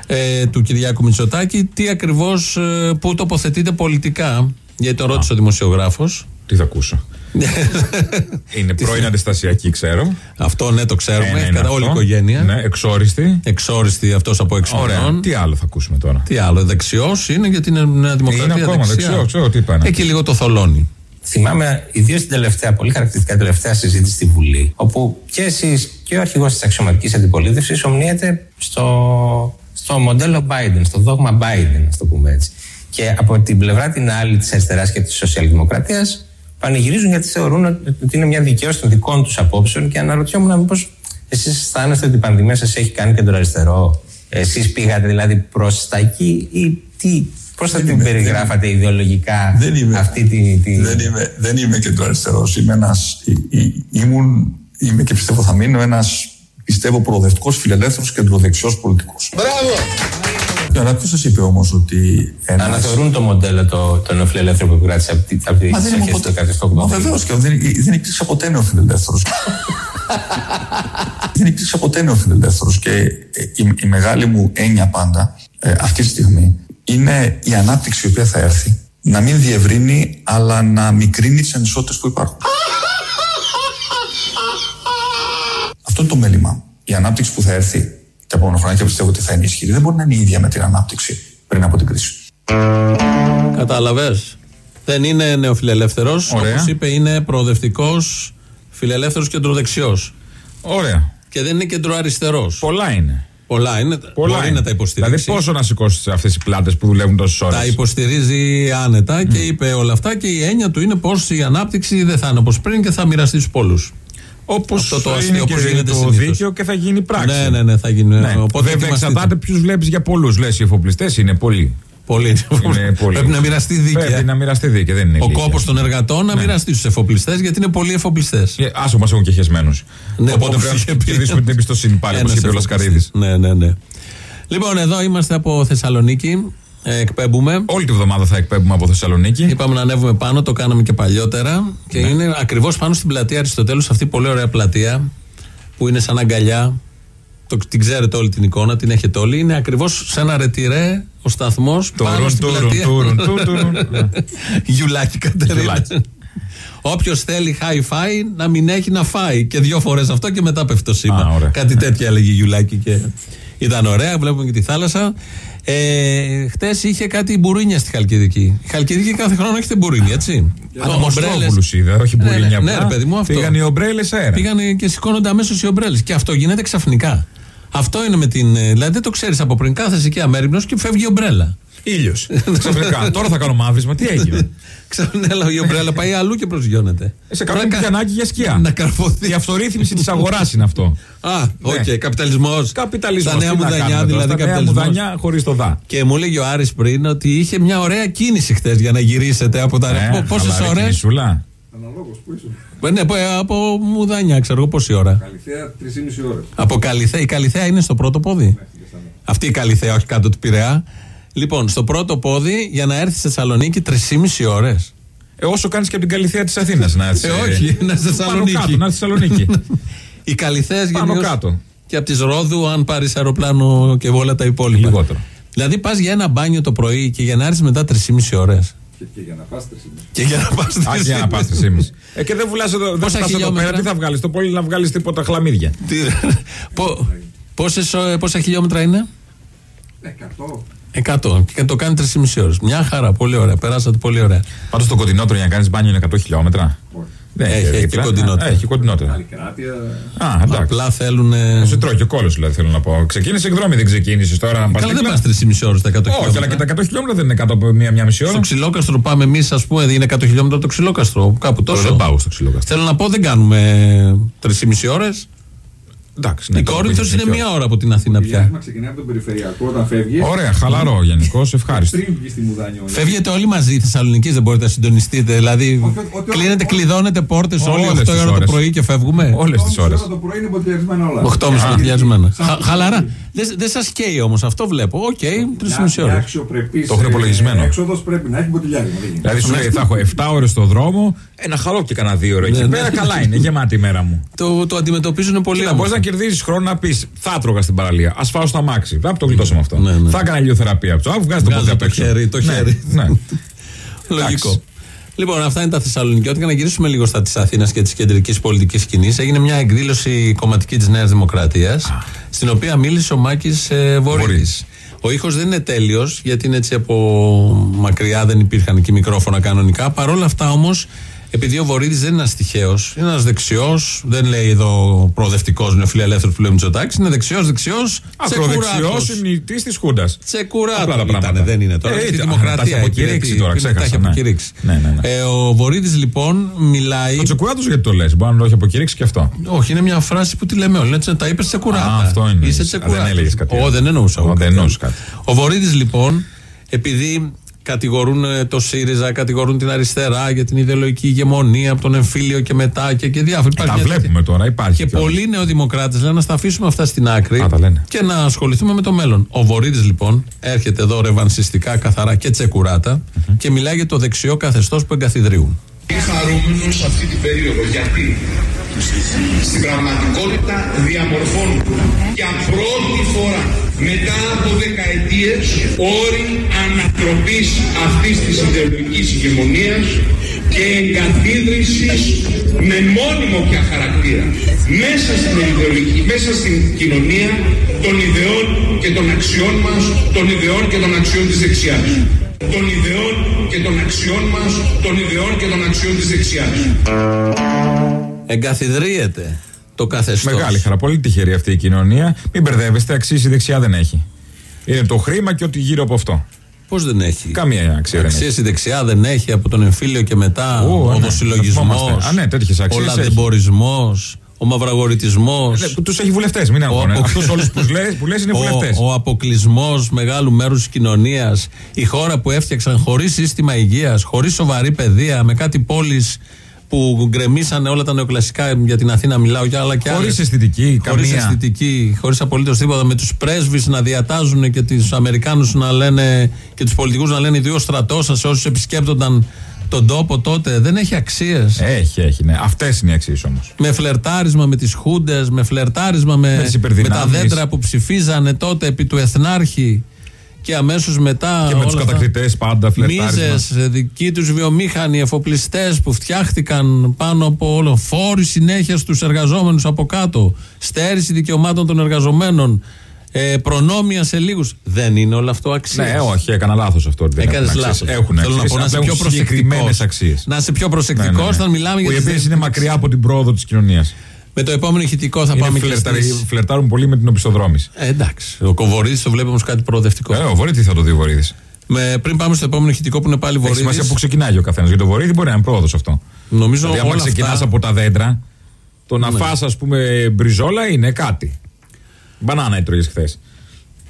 S3: ε, του Κυριάκου Μητσοτάκη. Τι ακριβώς, ε, πού τοποθετείται πολιτικά. Γιατί το ρώτησε ο δημοσιογράφος.
S4: Τι θα ακούσω. Είναι πρώην αντιστασιακή, ξέρω.
S3: Αυτό ναι, το ξέρουμε.
S4: Ένα
S3: Έχει
S4: είναι
S3: κατά όλη η
S4: αυτό.
S3: οικογένεια.
S4: Ναι, εξόριστη.
S3: Εξόριστη αυτός από έξω.
S4: Ωραία. Τι άλλο θα ακούσουμε τώρα;
S3: Τι άλλο, δεξιός είναι γιατί είναι Νέα Δημοκρατία.
S4: Είναι ακόμα
S3: δεξιά.
S4: δεξιός, ξέρω τι είπα. ναι.
S3: Εκεί λίγο το θολώνει.
S5: Θυμάμαι ιδίως την τελευταία, πολύ χαρακτηριστικά τελευταία συζήτηση στη Βουλή, όπου και εσείς και ο αρχηγός της αξιωματικής αντιπολίτευσης ομνύεται στο, στο μοντέλο Biden, στο δόγμα Biden, ας το πούμε έτσι. Και από την πλευρά την άλλη της αριστεράς και της σοσιαλδημοκρατίας πανηγυρίζουν γιατί θεωρούν ότι είναι μια δικαίωση των δικών τους απόψεων και αναρωτιόμουν μήπως εσείς αισθάνεστε ότι η πανδημία σας έχει κάνει κεντροαριστερό. Εσείς πήγατε δηλαδή προς τα εκεί ή τι, πώς θα την
S1: είμαι, δεν
S5: περιγράφατε ιδεολογικά
S1: Δεν είμαι,
S5: αυτή τη. τη...
S1: δεν είμαι, δεν είμαι κεντροαριστερό. Είμαι ένας, ή- ή- ήμουν, είμαι και πιστεύω θα μείνω ένας πιστεύω προοδευτικός, φιλελεύθερος, κεντροδεξιός πολιτικός. Μπράβο! Τώρα, ποιος σας είπε όμως ότι. Ένας...
S5: Αναθεωρούν το μοντέλο το, το νεοφιλελεύθερο που επικράτησε από, τη- από τι
S1: Μα δεν
S5: αρχέ
S1: είμαι
S5: του
S1: ποτέ.
S5: 18ου.
S1: Μα βεβαίως και δεν, δεν υπήρξα ποτέ νεοφιλελεύθερος. δεν υπήρξα ποτέ νεοφιλελεύθερος. Και ε, η, η μεγάλη μου έννοια πάντα ε, αυτή τη στιγμή είναι η ανάπτυξη η οποία θα έρθει να μην διευρύνει αλλά να μικρύνει τις ανισότητες που υπάρχουν. Αυτό είναι το μέλημά μου. Η ανάπτυξη που θα έρθει τα επόμενα χρόνια και πιστεύω ότι θα είναι ισχυρή δεν μπορεί να είναι η ίδια με την ανάπτυξη πριν από την κρίση.
S3: Κατάλαβες. Δεν είναι νεοφιλελεύθερος.
S4: Ωραία.
S3: Όπως είπε, είναι προοδευτικός, φιλελεύθερος κεντροδεξιός.
S4: Ωραία.
S3: Και δεν είναι κεντροαριστερός.
S4: Πολλά είναι.
S3: Πολλά είναι.
S4: Πολλά
S3: μπορεί
S4: είναι.
S3: να τα υποστηρίξει.
S4: Δηλαδή, πόσο να σηκώσεις αυτές οι πλάτες που δουλεύουν τόσες ώρες;
S3: Τα υποστηρίζει άνετα και είπε όλα αυτά και η έννοια του είναι πως η ανάπτυξη δεν θα είναι όπως πριν και θα μοιραστεί στους πολλούς.
S4: Όπως
S3: Αυτό το
S4: είναι
S3: αστείο,
S4: και
S3: όπως γίνεται
S4: το
S3: συνήθως.
S4: δίκαιο και θα γίνει πράξη.
S3: Ναι, ναι, ναι, θα γίνει.
S4: Ναι.
S3: Οπότε
S4: Βέβαια,
S3: ετοιμαστείτε.
S4: εξαρτάται ποιους βλέπεις για πολλούς. Λες, οι εφοπλιστές είναι πολλοί.
S3: Πολύ.
S4: Είναι πολλοί.
S3: Πρέπει να μοιραστεί δίκαια.
S4: Πρέπει να μοιραστεί δίκαια, δεν είναι
S3: Ο
S4: λίγοι.
S3: κόπος των εργατών να μοιραστεί στους εφοπλιστές γιατί είναι πολλοί εφοπλιστές.
S4: Και Άσο μα έχουν και χεσμένους.
S3: Ναι,
S4: Οπότε
S3: όπως
S4: πρέπει
S3: είχε
S4: να
S3: πει.
S4: κερδίσουμε την εμπιστοσύνη πάλι, όπως
S3: Ένας
S4: είπε ο Λασκαρίδης.
S3: εφοπλιστής. Ναι, ναι, ναι. Λοιπόν, εδώ είμαστε από Θεσσαλονίκη. Ε, εκπέμπουμε.
S4: Όλη τη βδομάδα θα εκπέμπουμε από Θεσσαλονίκη.
S3: Είπαμε να ανέβουμε πάνω, το κάναμε και παλιότερα. Και
S4: Ναι.
S3: είναι ακριβώς πάνω στην πλατεία Αριστοτέλους, αυτή η πολύ ωραία πλατεία που είναι σαν αγκαλιά. Το, την ξέρετε όλη την εικόνα, την έχετε όλοι. Είναι ακριβώς σε ένα ρετυρέ ο σταθμός. πάνω
S4: Τουρουν,
S3: στην
S4: τουρουν,
S3: πλατεία.
S4: τουρουν, τουρουν, τουρουν.
S3: Γιουλάκι Κατερίνα.
S4: Γιουλάκι.
S3: Όποιος θέλει hi-fi να μην έχει να φάει. Και δύο φορές αυτό και μετά πέφτει το σήμα.
S4: Α, ωραία.
S3: Κάτι τέτοια έλεγε η Γιουλάκι και ήταν ωραία. Βλέπουμε και τη θάλασσα. Ε, Χτες είχε κάτι μπουρίνια στη Χαλκιδική. Η Χαλκιδική κάθε χρόνο έχετε μπουρίνια, έτσι;
S4: Αλλά
S3: Ομπρέλες.
S4: Μοστρόβουλου είδα, όχι
S3: Ναι,
S4: μπουρίνια
S3: ναι,
S4: απλά.
S3: ναι, ρε παιδί μου, αυτό.
S4: Πήγαν οι ομπρέλες αέρα.
S3: Πήγανε και σηκώνονται αμέσως οι ομπρέλες. Και αυτό γίνεται ξαφνικά. Αυτό είναι με την. ε, Δηλαδή δεν το ξέρεις από πριν. Κάθεσαι εκεί αμέριμνος και φεύγει η ομπρέλα.
S4: Ήλιος. Ξαφνικά. Τώρα θα κάνω μαύρισμα. Τι έγινε;
S3: Ξαφνικά η ομπρέλα πάει αλλού και προσγειώνεται.
S4: Σε κάνω
S3: Πρέπει να κα-
S4: πιανάκι για σκιά.
S3: Να καρφωθεί.
S4: Η αυτορύθμιση της αγοράς είναι αυτό.
S3: Α, οκ,
S4: Ναι.
S3: καπιταλισμός.
S4: Καπιταλισμός.
S3: Τα Νέα Μουδανιά, δηλαδή
S4: Τα νέα
S3: καπιταλισμός.
S4: Μουδανιά χωρίς το δα.
S3: Και μου έλεγε ο Άρης πριν ότι είχε μια ωραία κίνηση χθες για να γυρίσετε από τα
S4: Ε,
S3: Πόσες
S4: χαλαρή
S3: ώρες;
S4: κινησούλα.
S3: Ναι, πω, ε, από Μουδανιά, ξέρω εγώ πόση ώρα.
S6: Καλλιθέα 3,5 ώρες.
S3: Από Καλλιθέα. Η Καλλιθέα είναι στο πρώτο πόδι. Αυτή η Καλυθέα, όχι κάτω του Πειραιά. Λοιπόν, στο πρώτο πόδι για να έρθει στη Θεσσαλονίκη 3,5 ώρες.
S4: Ε, όσο κάνεις και από την Καλυθέα της Αθήνας να έρθεις.
S3: Ε, όχι, να στη Θεσσαλονίκη.
S4: Πάνω κάτω, να έρθει στη Θεσσαλονίκη.
S3: Οι Καλυθέες
S4: Πάνω
S3: γενικώς
S4: κάτω.
S3: Και από τη Ρόδου, αν πάρεις αεροπλάνο και όλα τα υπόλοιπα.
S4: Λιγότερο.
S3: Δηλαδή πας για ένα μπάνιο το πρωί και για να έρθεις μετά 3,5 ώρες.
S6: Και, και για να πας 3,5.
S3: Και για να πας
S4: Άχι για να πας τρεις Ε, και δεν βουλάς εδώ, δεν
S3: Πόσα
S4: φτάσεις εδώ
S3: χιλιόμετρα;
S4: πέρα, τι θα βγάλεις. Το πολύ να βγάλεις τίποτα χλαμίδια;
S3: Πόσα χιλιόμετρα είναι;
S6: 100.
S3: 100. Και το κάνει 3,5 ώρες. Μια χαρά, πολύ ωραία. Περάσατε πολύ ωραία.
S4: Πάντως το κοντινότερο για να κάνεις μπάνιο είναι 100 χιλιόμετρα. Δεν
S3: Έχει, έχει
S4: δίπλα.
S3: και κοντινότερο.
S4: Α, Έχει κοντινότερο.
S6: Άλλη κράτεια.
S4: Α, εντάξει.
S3: Απλά θέλουν.
S4: Σε τρώει και ο κόλος δηλαδή θέλω να πω. Ξεκίνησε εκδρόμη, δεν ξεκίνησες τώρα να πας.
S3: Καλά, δεν πας 3,5 ώρες τα 100
S4: Όχι, αλλά και τα 100 χιλιόμετρα δεν είναι κάτω από μία, μία μισή ώρα.
S3: Στο ξυλόκαστρο πάμε εμείς, ας πούμε, είναι 100 χιλιόμετρα το ξυλόκαστρο. Κάπου τόσο.
S4: Δεν πάω στο ξυλόκαστρο.
S3: Θέλω να πω, δεν κάνουμε 3,5 ώρες.
S4: Εντάξει, ναι,
S3: Η
S4: τώρα
S3: Κόρινθος
S4: πήγες
S3: είναι
S4: εκεί.
S3: μία ώρα από την Αθήνα
S6: Το
S3: πια.
S6: διάστημα ξεκινάει από τον περιφερειακό όταν φεύγεις.
S4: Ωραία, χαλαρό γενικώς, ευχάριστο.
S6: Πριν βγεις στη Μουδανιά.
S3: Φεύγετε όλοι μαζί η Θεσσαλονίκη, δεν μπορείτε να συντονιστείτε. Δηλαδή,
S6: Όχι, ότι-
S3: κλείνετε,
S6: ότι-
S3: κλειδώνετε πόρτες όλοι
S4: Όλες
S3: 8
S4: τις
S3: ώρα το
S4: ώρες.
S3: πρωί και φεύγουμε.
S4: Όλες τις ώρες.
S6: Το πρωί είναι μποτιλιαρισμένα όλα.
S3: 8.30
S6: Α,
S3: μποτιλιαρισμένα.
S6: σαν-
S3: Χα- Χαλαρά. Δεν δεν σας καίει όμως, αυτό βλέπω. Οκ, 3,5
S6: Μια
S3: ώρες.
S6: αξιοπρεπής,
S4: Το έχουν
S6: ε,
S4: υπολογισμένο.
S6: Έξοδος πρέπει να έχει μποτιλιάρισμα. δεν γίνεται.
S4: Δηλαδή σου λέει θα έχω 7 ώρες στο δρόμο, ένα χαλό και κανένα 2 ώρες. Εκεί
S3: Ναι,
S4: πέρα
S3: ναι.
S4: καλά είναι, γεμάτη η μέρα μου.
S3: Το, το αντιμετωπίζουν πολύ
S4: Κοίτα,
S3: όμω.
S4: Μπορεί να κερδίσει χρόνο να πεις Θα έτρωγα στην παραλία. Α φάω στο μάξι. Θα το γλιτώσω αυτό.
S3: Ναι, ναι.
S4: Θα έκανα ηλιοθεραπεία. Α βγάζει το
S3: Βγάζω
S4: πόδι απ'
S3: το
S4: έξω.
S3: χέρι, το
S4: Ναι,
S3: χέρι.
S4: ναι.
S3: Λογικό.
S4: Εντάξει.
S3: Λοιπόν, αυτά είναι τα Θεσσαλονικιώτικα. Να γυρίσουμε λίγο στα της Αθήνας και της κεντρικής πολιτικής σκηνής. Έγινε μια εκδήλωση κομματική της Νέας Δημοκρατίας, στην οποία μίλησε ο Μάκης ε, Βορύδης. Ο ήχος δεν είναι τέλειος, γιατί είναι έτσι από μακριά, δεν υπήρχαν και μικρόφωνα κανονικά. Παρ' όλα αυτά όμως, επειδή ο Βορύδης δεν είναι ένας τυχαίος, είναι ένας δεξιός, δεν λέει εδώ προοδευτικός νεοφιλελεύθερος που λέμε Μητσοτάκης, είναι δεξιός, δεξιός.
S4: Ακροδεξιός ημνητή της Χούντας.
S3: Τσεκουράτος.
S4: Απλά τα
S3: Ήτανε,
S4: πράγματα.
S3: δεν είναι τώρα.
S4: Ε,
S3: Αυτή η
S4: ήταν.
S3: δημοκρατία.
S4: Τα έχει αποκηρύξει
S3: εκεί,
S4: τώρα,
S3: εκεί,
S4: ξέχασα,
S3: Τα έχει
S4: ναι.
S3: αποκηρύξει.
S4: Ναι, ναι, ναι.
S3: Ε, ο Βορύδης λοιπόν μιλάει.
S4: Το τσεκουράτος γιατί το λες. Μπορεί να το έχει αποκηρύξει και αυτό.
S3: Όχι, είναι μια φράση που τη λέμε όλοι. Έτσι, τα είπες τσεκουράτα.
S4: Α, αυτό είναι.
S3: Είσαι
S4: Α,
S3: τσεκουράτα.
S4: δεν έλεγες κάτι
S3: Ω,
S4: άλλο.
S3: δεν εννοούσα.
S4: Ω,
S3: εγώ
S4: δεν
S3: κάτι
S4: εννοούσε
S3: άλλο.
S4: κάτι.
S3: Ο Βορύδης λοιπόν, επειδή κατηγορούν ε, το ΣΥΡΙΖΑ, κατηγορούν την αριστερά για την ιδεολογική ηγεμονία από τον εμφύλιο και μετά και, και διάφορα.
S4: Τα
S3: Υπάρχει μια
S4: βλέπουμε τώρα, υπάρχει.
S3: και
S4: κιόλας.
S3: πολλοί νεοδημοκράτες λένε να στα αφήσουμε αυτά στην άκρη
S4: Α, τα λένε.
S3: και να ασχοληθούμε με το μέλλον. Ο Βορύδης λοιπόν έρχεται εδώ ρευανσιστικά, καθαρά και τσεκουρατα και μιλάει για το δεξιό καθεστώς που εγκαθιδρύουν.
S7: Είμαι χαρούμενος αυτή την περίοδο γιατί στην πραγματικότητα διαμορφώνουν για πρώτη φορά μετά από δεκαετίες όροι ανατροπής αυτής της ιδεολογικής ηγεμονίας και εγκαθίδρυσης με μόνιμο πια χαρακτήρα μέσα στην ιδεολογική, μέσα στην κοινωνία των ιδεών και των αξιών μας, των ιδεών και των αξιών της δεξιάς. Των ιδεών και των αξιών μας, των ιδεών και των αξιών της δεξιάς.
S3: Εγκαθιδρύεται το καθεστώς.
S4: Μεγάλη χαρά. Πολύ τυχερή αυτή η κοινωνία. Μην μπερδεύεστε, αξίε η δεξιά δεν έχει. Είναι το χρήμα και ό,τι γύρω από αυτό.
S3: Πώς δεν έχει;
S4: Καμία αξία δεν
S3: Αξίες
S4: έχει.
S3: η δεξιά δεν έχει από τον εμφύλιο και μετά.
S4: Ω,
S3: ο
S4: ναι,
S3: δοσυλλογισμός.
S4: θα θυμόμαστε. Α, ναι, τέτοιες αξίες
S3: Ο
S4: έχει.
S3: λαδεμπορισμός. Ο μαυραγορητισμό.
S4: Τους έχει βουλευτές, μην αγχώνε.
S3: ο-
S4: Αυτούς όλους που λε που λες είναι βουλευτές.
S3: Ο, ο αποκλεισμός μεγάλου μέρους της κοινωνίας. Η χώρα που έφτιαξαν χωρίς σύστημα υγείας, χωρίς σοβαρή παιδεία, με κάτι πόλει που γκρεμίσανε όλα τα νεοκλασικά για την Αθήνα, μιλάω για άλλα και άλλα.
S4: Χωρίς αισθητική,
S3: Χωρίς
S4: καμία.
S3: αισθητική, χωρίς απολύτως τίποτα. Με τους πρέσβεις να διατάζουν και τους Αμερικάνους να λένε και τους πολιτικούς να λένε δύο στρατός σας, όσους επισκέπτονταν τον τόπο τότε. Δεν έχει αξίες.
S4: Έχει, έχει, ναι. Αυτές είναι οι αξίες όμως.
S3: Με φλερτάρισμα με τις χούντες, με φλερτάρισμα με,
S4: Με τις
S3: με τα
S4: υπερδυνάμεις.
S3: δέντρα που ψηφίζανε τότε επί του Εθνάρχη και αμέσως μετά.
S4: Και με τους
S3: όλα αυτά.
S4: κατακτητές πάντα φλερτάρισμα.
S3: Μίζες, δικοί τους βιομήχανοι, εφοπλιστές που φτιάχτηκαν πάνω από όλο. Φόροι συνέχεια στους εργαζόμενους από κάτω. Στέρηση δικαιωμάτων των εργαζομένων. Ε, προνόμια σε λίγους. Δεν είναι όλο αυτό αξία.
S4: Ναι, όχι, έκανα λάθος αυτό. ότι δεν
S3: Έκανες
S4: έχουν
S3: λάθος.
S4: αξίες. Έχουν
S3: Θέλω να
S4: αξίες,
S3: πω να είσαι
S4: απλά
S3: πιο
S4: έχουν συγκεκριμένες
S3: προσεκτικός.
S4: αξίες.
S3: Να είσαι πιο
S4: Ναι,
S3: προσεκτικός
S4: ναι, ναι.
S3: όταν μιλάμε
S4: Που
S3: για
S4: οι
S3: τις
S4: οποίες είναι μακριά από την πρόοδο της κοινωνίας.
S3: Με το επόμενο ηχητικό θα πάμε και
S4: Φλερταρι-
S3: στις...
S4: Φλερτάρουν πολύ με την οπισθοδρόμηση.
S3: Ε, εντάξει. Ο Κοβορίδη το βλέπει όμω κάτι προοδευτικό.
S4: Ε, ο Βορύδης τι θα το δει ο Βορύδης.
S3: Με, πριν πάμε στο επόμενο ηχητικό που είναι πάλι
S4: Έχει
S3: Βορύδης.
S4: σημασία που ξεκινάει ο καθένας. Για το Βορύδης μπορεί να είναι πρόοδος αυτό.
S3: Νομίζω
S4: δηλαδή, άμα
S3: όλα
S4: ξεκινάς
S3: αυτά-
S4: από τα δέντρα, το να
S3: Ναι.
S4: φας ας πούμε, μπριζόλα είναι κάτι. Μπανάνα έτρωγες χθες.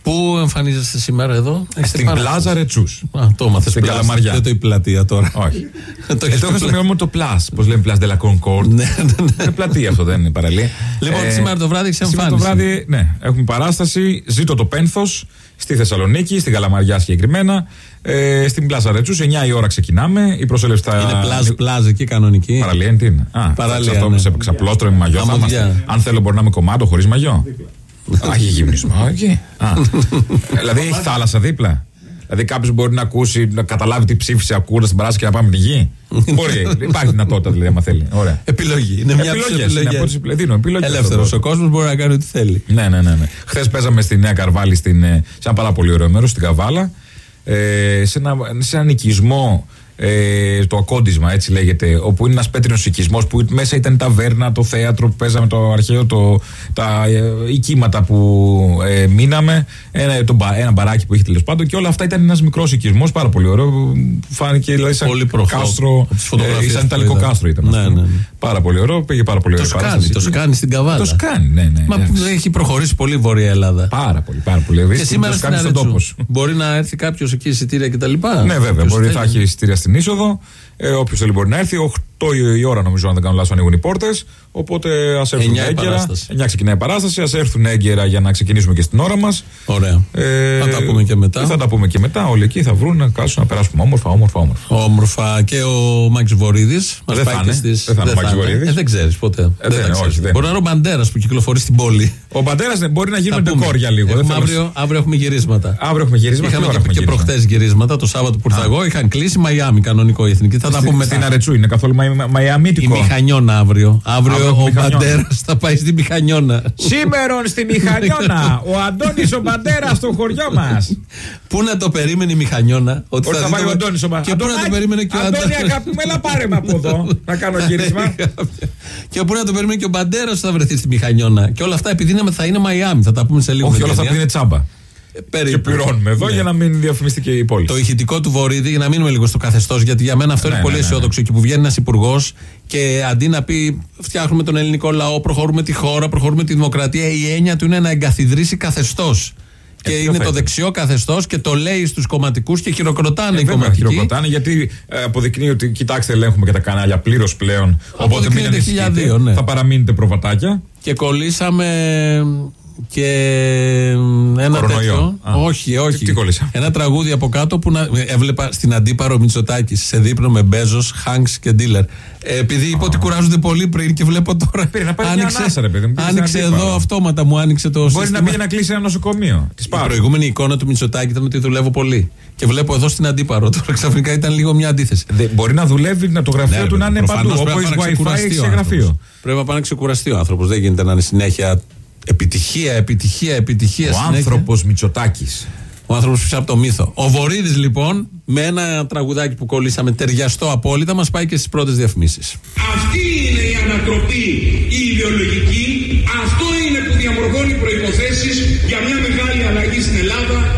S3: Πού εμφανίζεστε σήμερα εδώ, Έχετε
S4: Στην
S3: πάρει-
S4: πλάζα Ρετσούς.
S3: Α, το έμαθες
S4: Στην Καλαμαριά.
S3: Δεν το η πλατεία τώρα.
S4: Όχι.
S3: το
S4: Ε,
S3: έχεις
S4: το έχω στο
S3: πει
S4: μυαλό μου το Plus. Πώς λέμε Plus de la Concorde.
S3: Ναι, ναι, ναι.
S4: Είναι πλατεία αυτό, δεν είναι παραλία.
S3: Λοιπόν, σήμερα το βράδυ έχεις
S4: Σήμερα το
S3: εμφάνιση.
S4: βράδυ, ναι, έχουμε παράσταση. Ζήτω το πένθος στη Θεσσαλονίκη, στην Καλαμαριά συγκεκριμένα. Ε, στην Πλάζα Ρετσούς, 9 η ώρα ξεκινάμε. Η προσέλευση θα.
S3: Είναι πλάζ, πλάζ εκεί κανονική.
S4: Παραλία είναι τι είναι; Α,
S3: Παραλία,
S4: αυτό
S3: ναι.
S4: σε ξαπλώστρο με μαγιό. θα
S3: Αμμουδιά.
S4: είμαστε. Αν θέλω, μπορεί να είμαι κομμάτο χωρίς μαγιό. Α, έχει γυμνισμό, εκεί. Α. Δηλαδή έχει θάλασσα δίπλα. Δηλαδή κάποιος μπορεί να ακούσει, να καταλάβει τι ψήφισε ακούγοντας την παράσταση και να πάμε με τη γη. μπορεί. Υπάρχει δυνατότητα δηλαδή, άμα θέλει. Ωραία.
S3: Επιλογή. Είναι μια από τις
S4: Επιλογές, είναι από τις
S3: επιλογές.
S4: επιλογές. Δίνω επιλογές.
S3: Ελεύθερος. Ο κόσμος μπορεί να κάνει ό,τι θέλει.
S4: Ναι, ναι, ναι. ναι. Χθες παίζαμε στη Νέα Καρβάλη στην, ε, σε ένα πάρα πολύ ωραίο μέρος, στην Καβάλα. Ε, σε, ένα, σε έναν οικισμό, ε, το ακόντισμα έτσι λέγεται, όπου είναι ένας πέτρινος οικισμός που μέσα ήταν η ταβέρνα, το θέατρο που παίζαμε, το αρχαίο, το, τα ε, οικήματα που ε, μείναμε, ένα, το, μπα- ένα μπαράκι που είχε τέλος πάντων και όλα αυτά ήταν ένας μικρός οικισμός, πάρα πολύ ωραίο. που Φάνηκε δηλαδή σαν
S3: Πολύ προχώ-
S4: κάστρο,
S3: από τις φωτογραφίες
S4: ε, σαν
S3: που
S4: ιταλικό
S3: είδα.
S4: κάστρο ήταν.
S3: Ναι,
S4: ας πούμε.
S3: ναι, ναι.
S4: Πάρα πολύ ωραίο, πήγε πάρα πολύ
S3: Το
S4: ωραία
S3: σκάνει,
S4: παράσταση.
S3: το σκάνει στην Καβάλα.
S4: Το σκάνει, ναι, ναι.
S3: Μα
S4: εντάξει.
S3: έχει προχωρήσει πολύ η Βόρεια Ελλάδα.
S4: Πάρα πολύ, πάρα πολύ.
S3: Και
S4: Βρίσκει
S3: σήμερα
S4: το
S3: στην
S4: κάνει στον τόπο
S3: Αρέτσου.
S4: σου.
S3: Μπορεί να έρθει κάποιος εκεί εισιτήρια κτλ.
S4: Ναι, βέβαια.
S3: Όποιος
S4: Μπορεί,
S3: θέλει;
S4: θα έχει εισιτήρια στην είσοδο. Ε, Όποιος θέλει μπορεί να έρθει. η ώρα νομίζω, αν δεν κάνω λάθος, ανοίγουν οι πόρτες. Οπότε ας έρθουν
S3: Εννιά η
S4: έγκαιρα.
S3: παράσταση.
S4: 9 ξεκινάει η παράσταση. Α έρθουν έγκαιρα για να ξεκινήσουμε και στην ώρα μας.
S3: Ωραία.
S4: Ε,
S3: Θα τα πούμε και μετά.
S4: Θα τα πούμε και μετά. Όλοι εκεί θα βρουν να κάτσουν να περάσουμε όμορφα, όμορφα, όμορφα.
S3: Όμορφα και ο Μάκης Βορύδης. Μας
S4: Δεν
S3: πάει
S4: θα
S3: και
S4: είναι.
S3: στις-
S4: Δεν θα είναι ο Μάκης Βορύδης.
S3: Ε, δεν ξέρεις ποτέ.
S4: δεν
S3: τα
S4: είναι,
S3: ξέρεις.
S4: όχι, δεν
S3: Μπορεί να είναι ο Μπαντέρα που κυκλοφορεί στην πόλη.
S4: Ο Μπαντέρα μπορεί να γίνει
S3: Θα
S4: με
S3: πούμε.
S4: ντεκόρ για λίγο.
S3: Έχουμε
S4: δεν θέλω να-
S3: αύριο, αύριο έχουμε γυρίσματα.
S4: Αύριο έχουμε γυρίσματα.
S3: Είχαμε
S4: Τι ώρα
S3: και,
S4: έχουμε
S3: και
S4: γυρίσματα;
S3: προχτέ γυρίσματα το Σάββατο που ήρθα εγώ. Είχαν κλείσει Μαϊάμι κανονικό η εθνική. Θα τα πούμε
S4: Στην
S3: μετά.
S4: Αρετσού είναι καθόλου Μαϊ-
S3: Η
S4: Μαϊαμίτικο.
S3: Μηχανιώνα αύριο. Αύριο,
S4: Αύριο
S3: ο
S4: Μηχανιώνα.
S3: Μπαντέρα θα πάει στη Μηχανιώνα.
S4: Σήμερον στη Μηχανιώνα. Ο Αντώνης ο Μπαντέρα στο χωριό μας.
S3: Πού να το περίμενε η Μηχανιώνα. Ότι
S4: Ότι θα
S3: δει
S4: πάει
S3: το-
S4: ο Αντώνης ο
S3: Και
S4: Μπαντέρα.
S3: πού να το περίμενε και ο
S4: Αντώνη,
S3: Αντώνης.
S4: αγάπη μου, έλα πάρε με από εδώ. Να κάνω γύρισμα.
S3: Και πού να το περίμενε και ο Μπαντέρα θα βρεθεί στη Μηχανιώνα. Και όλα αυτά επειδή είναι- θα είναι Μαϊάμι. Θα τα πούμε σε λίγο.
S4: Όχι,
S3: με
S4: όλα αυτά
S3: ταινία.
S4: είναι τσάμπα.
S3: Ε, περίπου.
S4: Και πληρώνουμε εδώ
S3: Ναι.
S4: για να μην διαφημιστεί και η πόλη.
S3: Το ηχητικό του Βορύδη, για να μείνουμε λίγο στο καθεστώς, γιατί για μένα αυτό
S4: Ναι,
S3: είναι
S4: ναι,
S3: πολύ
S4: ναι, ναι.
S3: αισιόδοξο. Και που βγαίνει ένας υπουργός και αντί να πει φτιάχνουμε τον ελληνικό λαό, προχωρούμε τη χώρα, προχωρούμε τη δημοκρατία, η έννοια του είναι να εγκαθιδρύσει καθεστώς. Και
S4: ποιο
S3: είναι
S4: θα
S3: το
S4: ήταν;
S3: δεξιό καθεστώς και το λέει στους κομματικούς και χειροκροτάνε
S4: Ε,
S3: οι
S4: βέβαια,
S3: κομματικοί.
S4: χειροκροτάνε γιατί ε, αποδεικνύει ότι κοιτάξτε, ελέγχουμε και τα κανάλια πλήρως πλέον. Οπότε μην
S3: Αποδεικνύεται
S4: ανησυχείτε.
S3: χιλιαδίο, ναι.
S4: Θα παραμείνετε προβατάκια.
S3: Και κολλήσαμε και ένα
S4: Κορονοϊό.
S3: τέτοιο.
S4: Α.
S3: Όχι, όχι.
S4: Τι- τι κολλήσαμε;
S3: Ένα τραγούδι από κάτω που να, έβλεπα στην αντίπαρο Μητσοτάκη σε δίπλο με Μπέζος, Χάγκ και Ντίλερ. Ε, επειδή είπα ότι κουράζονται πολύ πριν και βλέπω τώρα.
S4: Πήρε να πάρει μια ανάσα, ρε παιδί μου, πήγε στην
S3: άνοιξε
S4: αντίπαρο.
S3: εδώ αυτόματα, μου άνοιξε το
S4: Μπορείς
S3: σύστημα.
S4: να πήγε να κλείσει ένα νοσοκομείο. Της
S3: Η
S4: πάρω.
S3: προηγούμενη εικόνα του Μητσοτάκη ήταν ότι δουλεύω πολύ. Και βλέπω εδώ στην αντίπαρο. Τώρα ξαφνικά ήταν λίγο μια αντίθεση.
S4: Δεν- Μπορεί να δουλεύει να το γραφείο
S3: Ναι,
S4: του να είναι
S3: προφανώς
S4: παντού.
S3: πρέπει
S4: Όπως
S3: να πάει να
S4: Wi-Fi
S3: ξεκουραστεί
S4: έχει
S3: ο
S4: σε
S3: άνθρωπος.
S4: γραφείο.
S3: Πρέπει να πάει να ξεκουραστεί ο άνθρωπος. Δεν γίνεται να είναι συνέχεια επιτυχία, επιτυχία, επιτυχία.
S4: Ο
S3: συνέχεια.
S4: άνθρωπος Μητσοτάκης.
S3: Ο άνθρωπος πίσω από το μύθο. Ο Βορύδης λοιπόν, με ένα τραγουδάκι που κολλήσαμε ταιριαστό απόλυτα, μας πάει και στις πρώτες διαφημίσεις.
S7: Αυτή είναι η ανατροπή η ιδεολογική. Αυτό είναι που διαμορφώνει προϋποθέσεις για μια μεγάλη αλλαγή στην Ελλάδα.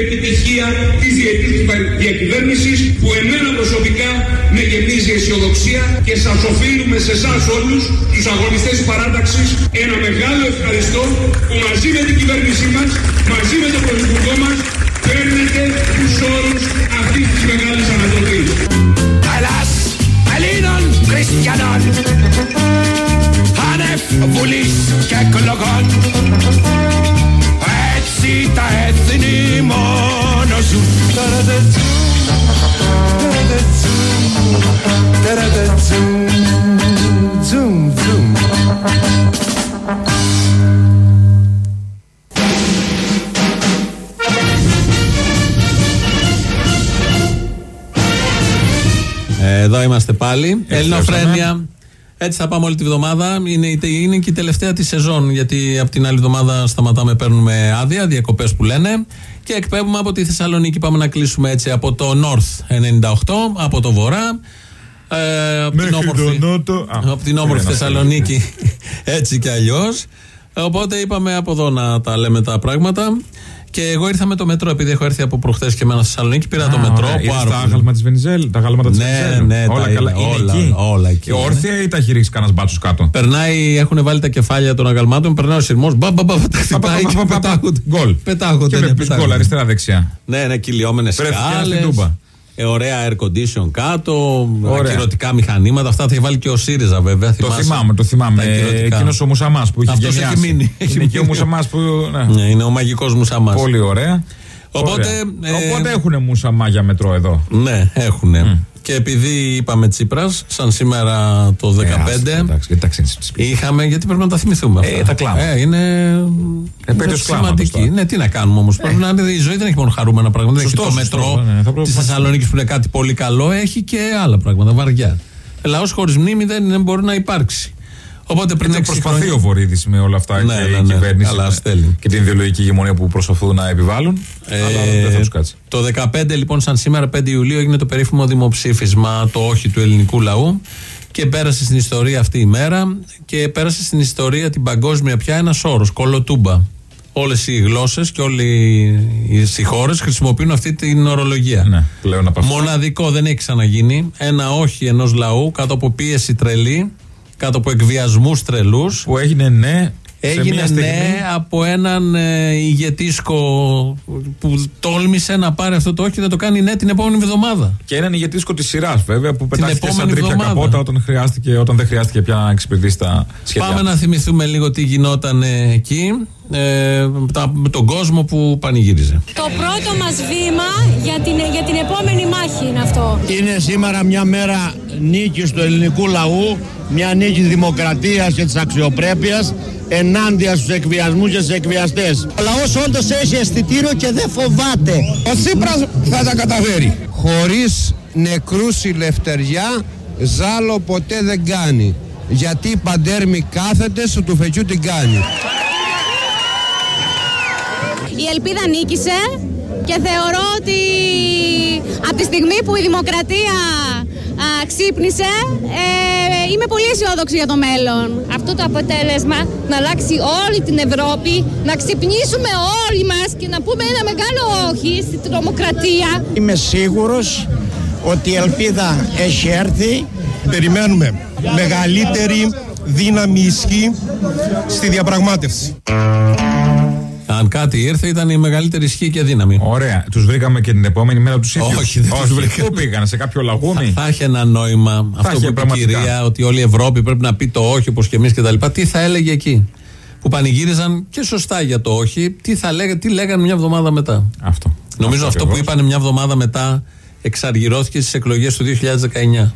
S7: Επιτυχία της διετής διακυβέρνησης που εμένα προσωπικά με γεμίζει αισιοδοξία και σας οφείλουμε σε εσάς όλους τους αγωνιστές της παράταξης ένα μεγάλο ευχαριστώ που μαζί με την κυβέρνησή μας, μαζί με τον Πρωθυπουργό μας παίρνετε τους όρους αυτής της μεγάλης ανατροπής.
S8: Ελλάς Ελλήνων χριστιανών άνευ βουλής και εκλογών έτσι τα έθνη μόνο ζουν
S3: Ε, Εδώ είμαστε πάλι.
S4: Επιστρέψαμε.
S3: Ελληνοφρένια. Έτσι θα πάμε όλη τη βδομάδα. Είναι, η- είναι και η τελευταία τη σεζόν. Γιατί από την άλλη εβδομάδα σταματάμε, παίρνουμε άδεια, διακοπές που λένε. Και εκπέμπουμε από τη Θεσσαλονίκη. Πάμε να κλείσουμε έτσι από το North 98, από το Βορρά. Ε, από την
S4: Μέχρι
S3: όμορφη,
S4: το Νότο. Α,
S3: από την όμορφη
S4: ένα
S3: Θεσσαλονίκη. έτσι κι αλλιώς. Οπότε είπαμε από εδώ να τα λέμε τα πράγματα. Και εγώ ήρθα με το μετρό, επειδή έχω έρθει από προχθές και εμένα στη Θεσσαλονίκη. Πήρα το
S4: Α,
S3: μετρό.
S4: ωραία. Είδες
S3: πάρα
S4: τα
S3: πολύ.
S4: άγαλμα της Βενιζέλ, τα γάλματα της
S3: Ναι,
S4: Βενιζέλ.
S3: ναι,
S4: όλα
S3: τα
S4: καλά.
S3: είδα,
S4: Είναι
S3: όλα,
S4: εκεί.
S3: όλα εκεί
S4: Και όρθια ή τα έχει ρίξει κανένας μπάτσος κάτω;
S3: Περνάει, έχουν βάλει τα κεφάλια των αγαλμάτων, περνάει ο σειρμός, μπα, μπα, μπα, τα χτυπάει και πετάγονται.
S4: Γκολ.
S3: Πετάγονται,
S4: Και
S3: ναι,
S4: βλέπεις
S3: πετάγονται.
S4: γκολ αριστερά-δεξιά.
S3: Ναι, ναι, κυλιόμενες
S4: Βρέθηκε ένα στην
S3: σκάλε.
S4: Τούμπα.
S3: Ε, ωραία air condition κάτω,
S4: Ωραία.
S3: ακυρωτικά μηχανήματα. Αυτά θα είχε βάλει και ο ΣΥΡΙΖΑ βέβαια.
S4: Το
S3: θυμάσαι.
S4: θυμάμαι, το θυμάμαι.
S3: Τα ακυρωτικά.
S4: Εκείνος ο Μουσαμάς που είχε
S3: Αυτός
S4: γενιάσει.
S3: έχει μείνει. Έχει
S4: Είναι και ο
S3: μείνει.
S4: Μουσαμάς που. ναι.
S3: Ναι, είναι ο μαγικός μουσαμάς.
S4: Πολύ ωραία.
S3: Οπότε,
S4: Ωραία.
S3: ε,
S4: Οπότε έχουν μουσαμά για μετρό εδώ.
S3: Ναι, έχουν. Και επειδή είπαμε Τσίπρας, σαν σήμερα το 2015.
S4: Ε, άστο, Εντάξει, γιατί τα ξύνεις τις πίσω.
S3: Είχαμε, γιατί πρέπει να τα θυμηθούμε αυτά.
S4: Ε, τα κλάμα.
S3: Ε, είναι
S4: Επέτειος κλάματος
S3: σημαντική.
S4: τώρα.
S3: Ναι, τι να κάνουμε όμως. Πρέπει να είναι η ζωή δεν έχει μόνο χαρούμενα πράγματα. Δεν έχει
S4: Σωστό,
S3: το
S4: σωστό,
S3: μετρό
S4: ναι, ναι, θα πρέπει
S3: της
S4: να-
S3: Θεσσαλονίκης που είναι κάτι πολύ καλό. Έχει και άλλα πράγματα βαριά. Λαός χωρίς μνήμη δεν, δεν μπορεί να υπάρξει. Οπότε πριν
S4: Έτσι
S3: έξι
S4: προσπαθεί
S3: χρόνια.
S4: ο Βορύδης με όλα αυτά
S3: Ναι,
S4: και
S3: ναι,
S4: η
S3: ναι.
S4: κυβέρνηση
S3: Αλλά
S4: με-
S3: στέλνει.
S4: και την ιδεολογική ηγεμονία που προσπαθούν να επιβάλλουν. αλλά δεν θα τους κάτσει.
S3: Το 15 λοιπόν σαν σήμερα 5 Ιουλίου έγινε το περίφημο δημοψήφισμα το όχι του ελληνικού λαού και πέρασε στην ιστορία αυτή η μέρα και πέρασε στην ιστορία την παγκόσμια πια ένας όρος, κολοτούμπα. Όλες οι γλώσσες και όλοι οι χώρες χρησιμοποιούν αυτή την ορολογία.
S4: Ναι, πλέον από αυτό.
S3: Μοναδικό δεν έχει ξαναγίνει. Ένα όχι ενός λαού κάτω από πίεση τρελή, κάτω από εκβιασμούς τρελούς.
S4: Που έγινε ναι,
S3: Έγινε
S4: μια στιγμή.
S3: ναι από έναν ε, ηγετήσκο που τόλμησε να πάρει αυτό το όχι και θα το κάνει ναι την επόμενη εβδομάδα.
S4: Και έναν ηγετήσκο της σειράς, βέβαια, που πετάχτηκε σαν
S3: επόμενη
S4: τρίπια
S3: εβδομάδα.
S4: καπότα όταν, χρειάστηκε, όταν δεν χρειάστηκε πια να εξυπηρετήσει τα σχέδια.
S3: Πάμε να θυμηθούμε λίγο τι γινόταν ε, εκεί ε, τα- με τον κόσμο που πανηγύριζε.
S9: Το πρώτο μας βήμα για την, για την επόμενη μάχη είναι αυτό.
S8: Είναι σήμερα μια μέρα νίκης του ελληνικού λαού, μια νίκη δημοκρατίας και της αξιοπρέπειας ενάντια στους εκβιασμούς και στους εκβιαστές.
S10: Ο λαός όντως έχει αισθητήριο και δεν φοβάται.
S8: Ο Τσίπρας θα τα καταφέρει.
S11: Χωρίς νεκρούς η λευτεριά ζάλο ποτέ δεν κάνει. Γιατί η παντέρμη κάθεται στο του φεκιού την κάνει.
S9: Η ελπίδα νίκησε και θεωρώ ότι από τη στιγμή που η δημοκρατία α, ξύπνησε ε, είμαι πολύ αισιόδοξη για το μέλλον. Αυτό το αποτέλεσμα να αλλάξει όλη την Ευρώπη, να ξυπνήσουμε όλοι μας και να πούμε ένα μεγάλο όχι στην τρομοκρατία.
S10: Είμαι σίγουρος ότι η ελπίδα έχει έρθει.
S8: Περιμένουμε μεγαλύτερη δύναμη ισχύ στη διαπραγμάτευση.
S3: Αν κάτι ήρθε ήταν η μεγαλύτερη ισχύ και δύναμη.
S4: Ωραία. Τους βρήκαμε και την επόμενη μέρα τους ίδιους.
S3: Όχι, δεν τους βρήκαμε.
S4: Πού πήγαν, σε κάποιο λαγούμι.
S3: Θα έχει ένα νόημα αυτό
S4: έχει
S3: που είπε η
S4: πραγματικά.
S3: κυρία, ότι όλη η Ευρώπη πρέπει να πει το όχι όπως και εμείς κτλ. Τι θα έλεγε εκεί; Που πανηγύριζαν και σωστά για το όχι, τι, θα λέγα, τι λέγανε μια εβδομάδα μετά;
S4: Αυτό.
S3: Νομίζω αυτό, που
S4: ακριβώς.
S3: είπαν μια εβδομάδα μετά εξαργυρώθηκε στις εκλογές του 2019.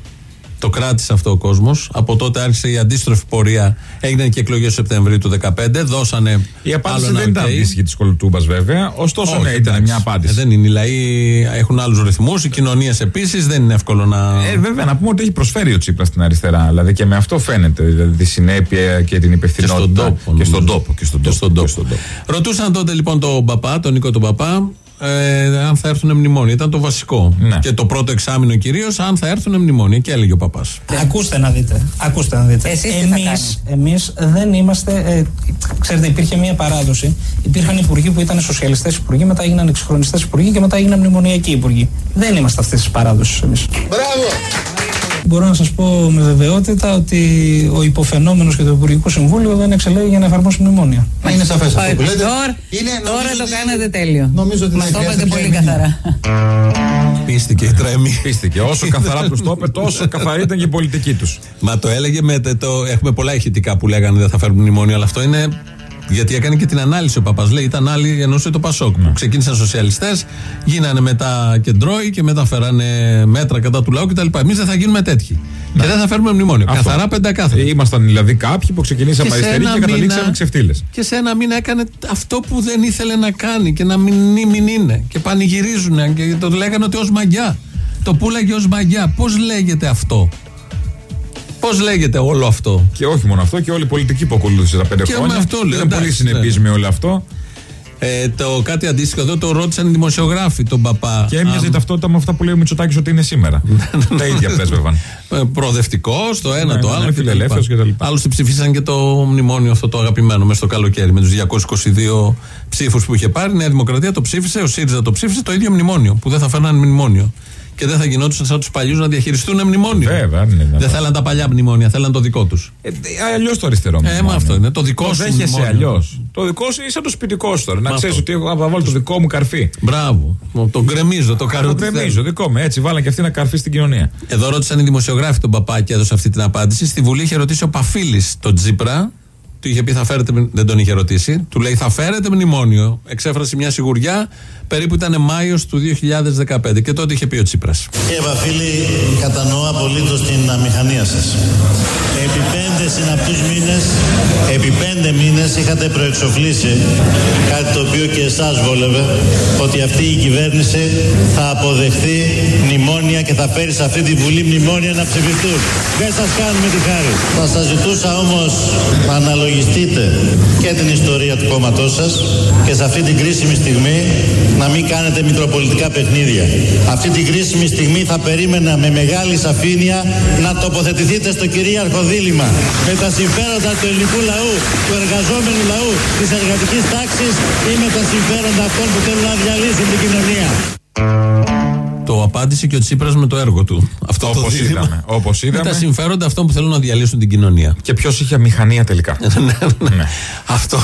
S3: Το κράτησε αυτό ο κόσμος. Από τότε άρχισε η αντίστροφη πορεία. Έγιναν και εκλογές Σεπτεμβρίου του 2015. Δώσανε.
S4: Η απάντηση
S3: άλλο ένα
S4: δεν ήταν
S3: οκ.
S4: αντίστοιχη της κωλοτούμπας, βέβαια. Ωστόσο,
S3: Όχι,
S4: ναι, ήταν
S3: εντάξει.
S4: μια απάντηση.
S3: Ε, δεν είναι. Οι λαοί έχουν άλλους ρυθμούς, οι κοινωνίες επίσης. Δεν είναι εύκολο να.
S4: Ε, βέβαια, να πούμε ότι έχει προσφέρει ο Τσίπρας στην αριστερά. Δηλαδή και με αυτό φαίνεται. Δηλαδή τη συνέπεια και την
S3: και
S4: υπευθυνότητα.
S3: στον τόπο.
S4: Και στον
S3: νομίζω.
S4: τόπο. Και στον
S3: Και
S4: τόπο.
S3: στον
S4: και
S3: τόπο.
S4: στον τόπο.
S3: Ρωτούσαν τότε λοιπόν τον Παπά, τον Νίκο τον Παπά, ε, αν θα έρθουν μνημόνια. Ήταν το βασικό.
S4: Ναι.
S3: Και το πρώτο εξάμεινο κυρίως, αν θα έρθουν μνημόνια. Και έλεγε ο Παπάς.
S5: Ακούστε να δείτε. Ακούστε να δείτε.
S12: Εσείς τι θα
S5: εμείς,
S12: κάνετε;
S5: εμείς δεν είμαστε. Ε, ξέρετε, υπήρχε μια παράδοση. Υπήρχαν υπουργοί που ήταν σοσιαλιστές υπουργοί, μετά έγιναν εξυγχρονιστές υπουργοί και μετά έγιναν μνημονιακοί υπουργοί. Δεν είμαστε αυτή τη παράδοση εμείς. Μπορώ να σας πω με βεβαιότητα ότι ο υποφαινόμενος και το Υπουργικό Συμβούλιο δεν εξελέγει για να εφαρμόσει μνημόνια.
S12: Μα είναι σαφές
S13: αυτό που λέτε.
S12: Τώρα,
S13: Είναι-
S12: τώρα
S13: νομίζω
S12: το
S13: ότι-
S12: κάνατε τέλειο.
S13: νομίζω ότι
S12: Μας
S13: δεν
S12: το είπατε
S13: χρειάζεται
S12: πολύ
S13: πια
S12: καθαρά.
S3: Πίστηκε η τρέμη.
S4: Πίστηκε. Όσο καθαρά τους το είπε, τόσο καθαρή ήταν και η πολιτική τους.
S3: Μα το έλεγε με τε- το. Έχουμε πολλά ηχητικά που λέγανε δεν θα φέρουν μνημόνιο, αλλά αυτό είναι. Γιατί έκανε και την ανάλυση ο Παπα. Λέει ήταν άλλοι, εννοούσε το Πασόκ.
S4: Ναι.
S3: Που ξεκίνησαν σοσιαλιστές, γίνανε μετά κεντρώοι και μετά φέρανε μέτρα κατά του λαού κτλ. Εμείς δεν θα γίνουμε τέτοιοι. Και δεν θα φέρουμε μνημόνιο.
S4: Αυτό.
S3: Καθαρά πεντακάθαρα.
S4: Ε, Ήμασταν δηλαδή κάποιοι που ξεκινήσαμε
S3: Και σε
S4: αριστεροί
S3: ένα
S4: και καταλήξαμε
S3: μήνα-
S4: ξεφτύλες.
S3: Και σε ένα μήνα έκανε αυτό που δεν ήθελε να κάνει και να μην, μην είναι. Και πανηγυρίζουν και το λέγανε ότι ως μαγιά. Το πουλάγε ως μαγιά. Πώς λέγεται αυτό; Πώς λέγεται όλο αυτό;
S4: Και όχι μόνο αυτό, και όλη η πολιτική που ακολούθησε τα πέντε
S3: Και με
S4: χρόνια.
S3: αυτό λέω,
S4: Ήταν πολύ
S3: εντάξει,
S4: συνεπής
S3: ναι.
S4: με όλο αυτό.
S3: Ε, το κάτι αντίστοιχο εδώ το ρώτησαν οι δημοσιογράφοι τον παπά.
S4: Και έμοιαζε η
S3: Α,
S4: ταυτότητα με αυτά που λέει ο Μητσοτάκης ότι είναι σήμερα. τα ίδια πρέσβευαν.
S3: ε, Προοδευτικός, το ένα,
S4: Ναι,
S3: το
S4: ναι,
S3: άλλο.
S4: ναι,
S3: κτλ.
S4: φιλελεύθερος κτλ.
S3: Άλλωστε ψηφίσαν και το μνημόνιο αυτό το αγαπημένο μέσα στο καλοκαίρι με τους 222 ψήφους που είχε πάρει. Η Νέα Δημοκρατία το ψήφισε, ο ΣΥΡΙΖΑ το ψήφισε το ίδιο μνημόνιο που δεν θα φέρναν μνημόνιο. Και δεν θα γινόντουσαν σαν τους παλιούς να διαχειριστούν μνημόνιο.
S4: Βέβαια, δεν είναι δυνατόν.
S3: Δεν θέλαν τα παλιά μνημόνια, θέλαν το δικό τους.
S4: Ε, αλλιώς το αριστερό
S3: Ε,
S4: μνημόνιο.
S3: μα αυτό είναι. Το δικό
S4: Το
S3: σου
S4: δέχεσαι
S3: μνημόνιο.
S4: αλλιώς. Το δικό σου είσαι το σπιτικό σου τώρα. Να
S3: Μα
S4: ξέρεις
S3: αυτό.
S4: ότι εγώ θα βάλω το δικό μου καρφί.
S3: Μπράβο. Τον γκρεμίζω, το κάνω.
S4: Το
S3: ό,τι θέλω.
S4: κρεμίζω, δικό μου. Έτσι, βάλαν και αυτή ένα καρφί στην κοινωνία.
S3: Εδώ ρώτησαν οι δημοσιογράφοι τον παπά και έδωσε αυτή την απάντηση. Στη Βουλή είχε ρωτήσει ο Παφίλης τον Τζίπρα. Του είχε πει θα φέρετε. μνη- Δεν τον είχε ρωτήσει. Του λέει θα φέρετε μνημόνιο. Εξέφρασε μια σιγουριά. Περίπου ήταν Μάιος του 2015. Και τότε είχε πει ο Τσίπρας.
S14: Κύριε Βαφίλη, κατανοώ απολύτως την αμηχανία σας. Επί πέντε συναπτούς μήνες, επί πέντε μήνες είχατε προεξοφλήσει κάτι το οποίο και εσάς βόλευε, ότι αυτή η κυβέρνηση θα αποδεχθεί μνημόνια και θα φέρει σε αυτή τη Βουλή μνημόνια να ψηφιστούν. Δεν σας κάνουμε τη χάρη. Θα σας ζητούσα όμως να αναλογιστείτε και την ιστορία του κόμματός σας και σε αυτή την κρίσιμη στιγμή να μην κάνετε μικροπολιτικά παιχνίδια. Αυτή την κρίσιμη στιγμή θα περίμενα με μεγάλη σαφήνεια να τοποθετηθείτε στο κυρίαρχο δίλημα με τα συμφέροντα του ελληνικού λαού, του εργαζόμενου λαού, της εργατικής τάξης ή με τα συμφέροντα αυτών που θέλουν να διαλύσουν την κοινωνία.
S3: Το απάντησε και ο Τσίπρας με το έργο του. Αυτό
S4: Όπως
S3: το δίλημμα.
S4: είδαμε, όπως
S3: Με
S4: είδαμε.
S3: τα συμφέροντα αυτών που θέλουν να διαλύσουν την κοινωνία.
S4: Και ποιος είχε μηχανία τελικά.
S3: Ναι, ναι. Αυτό.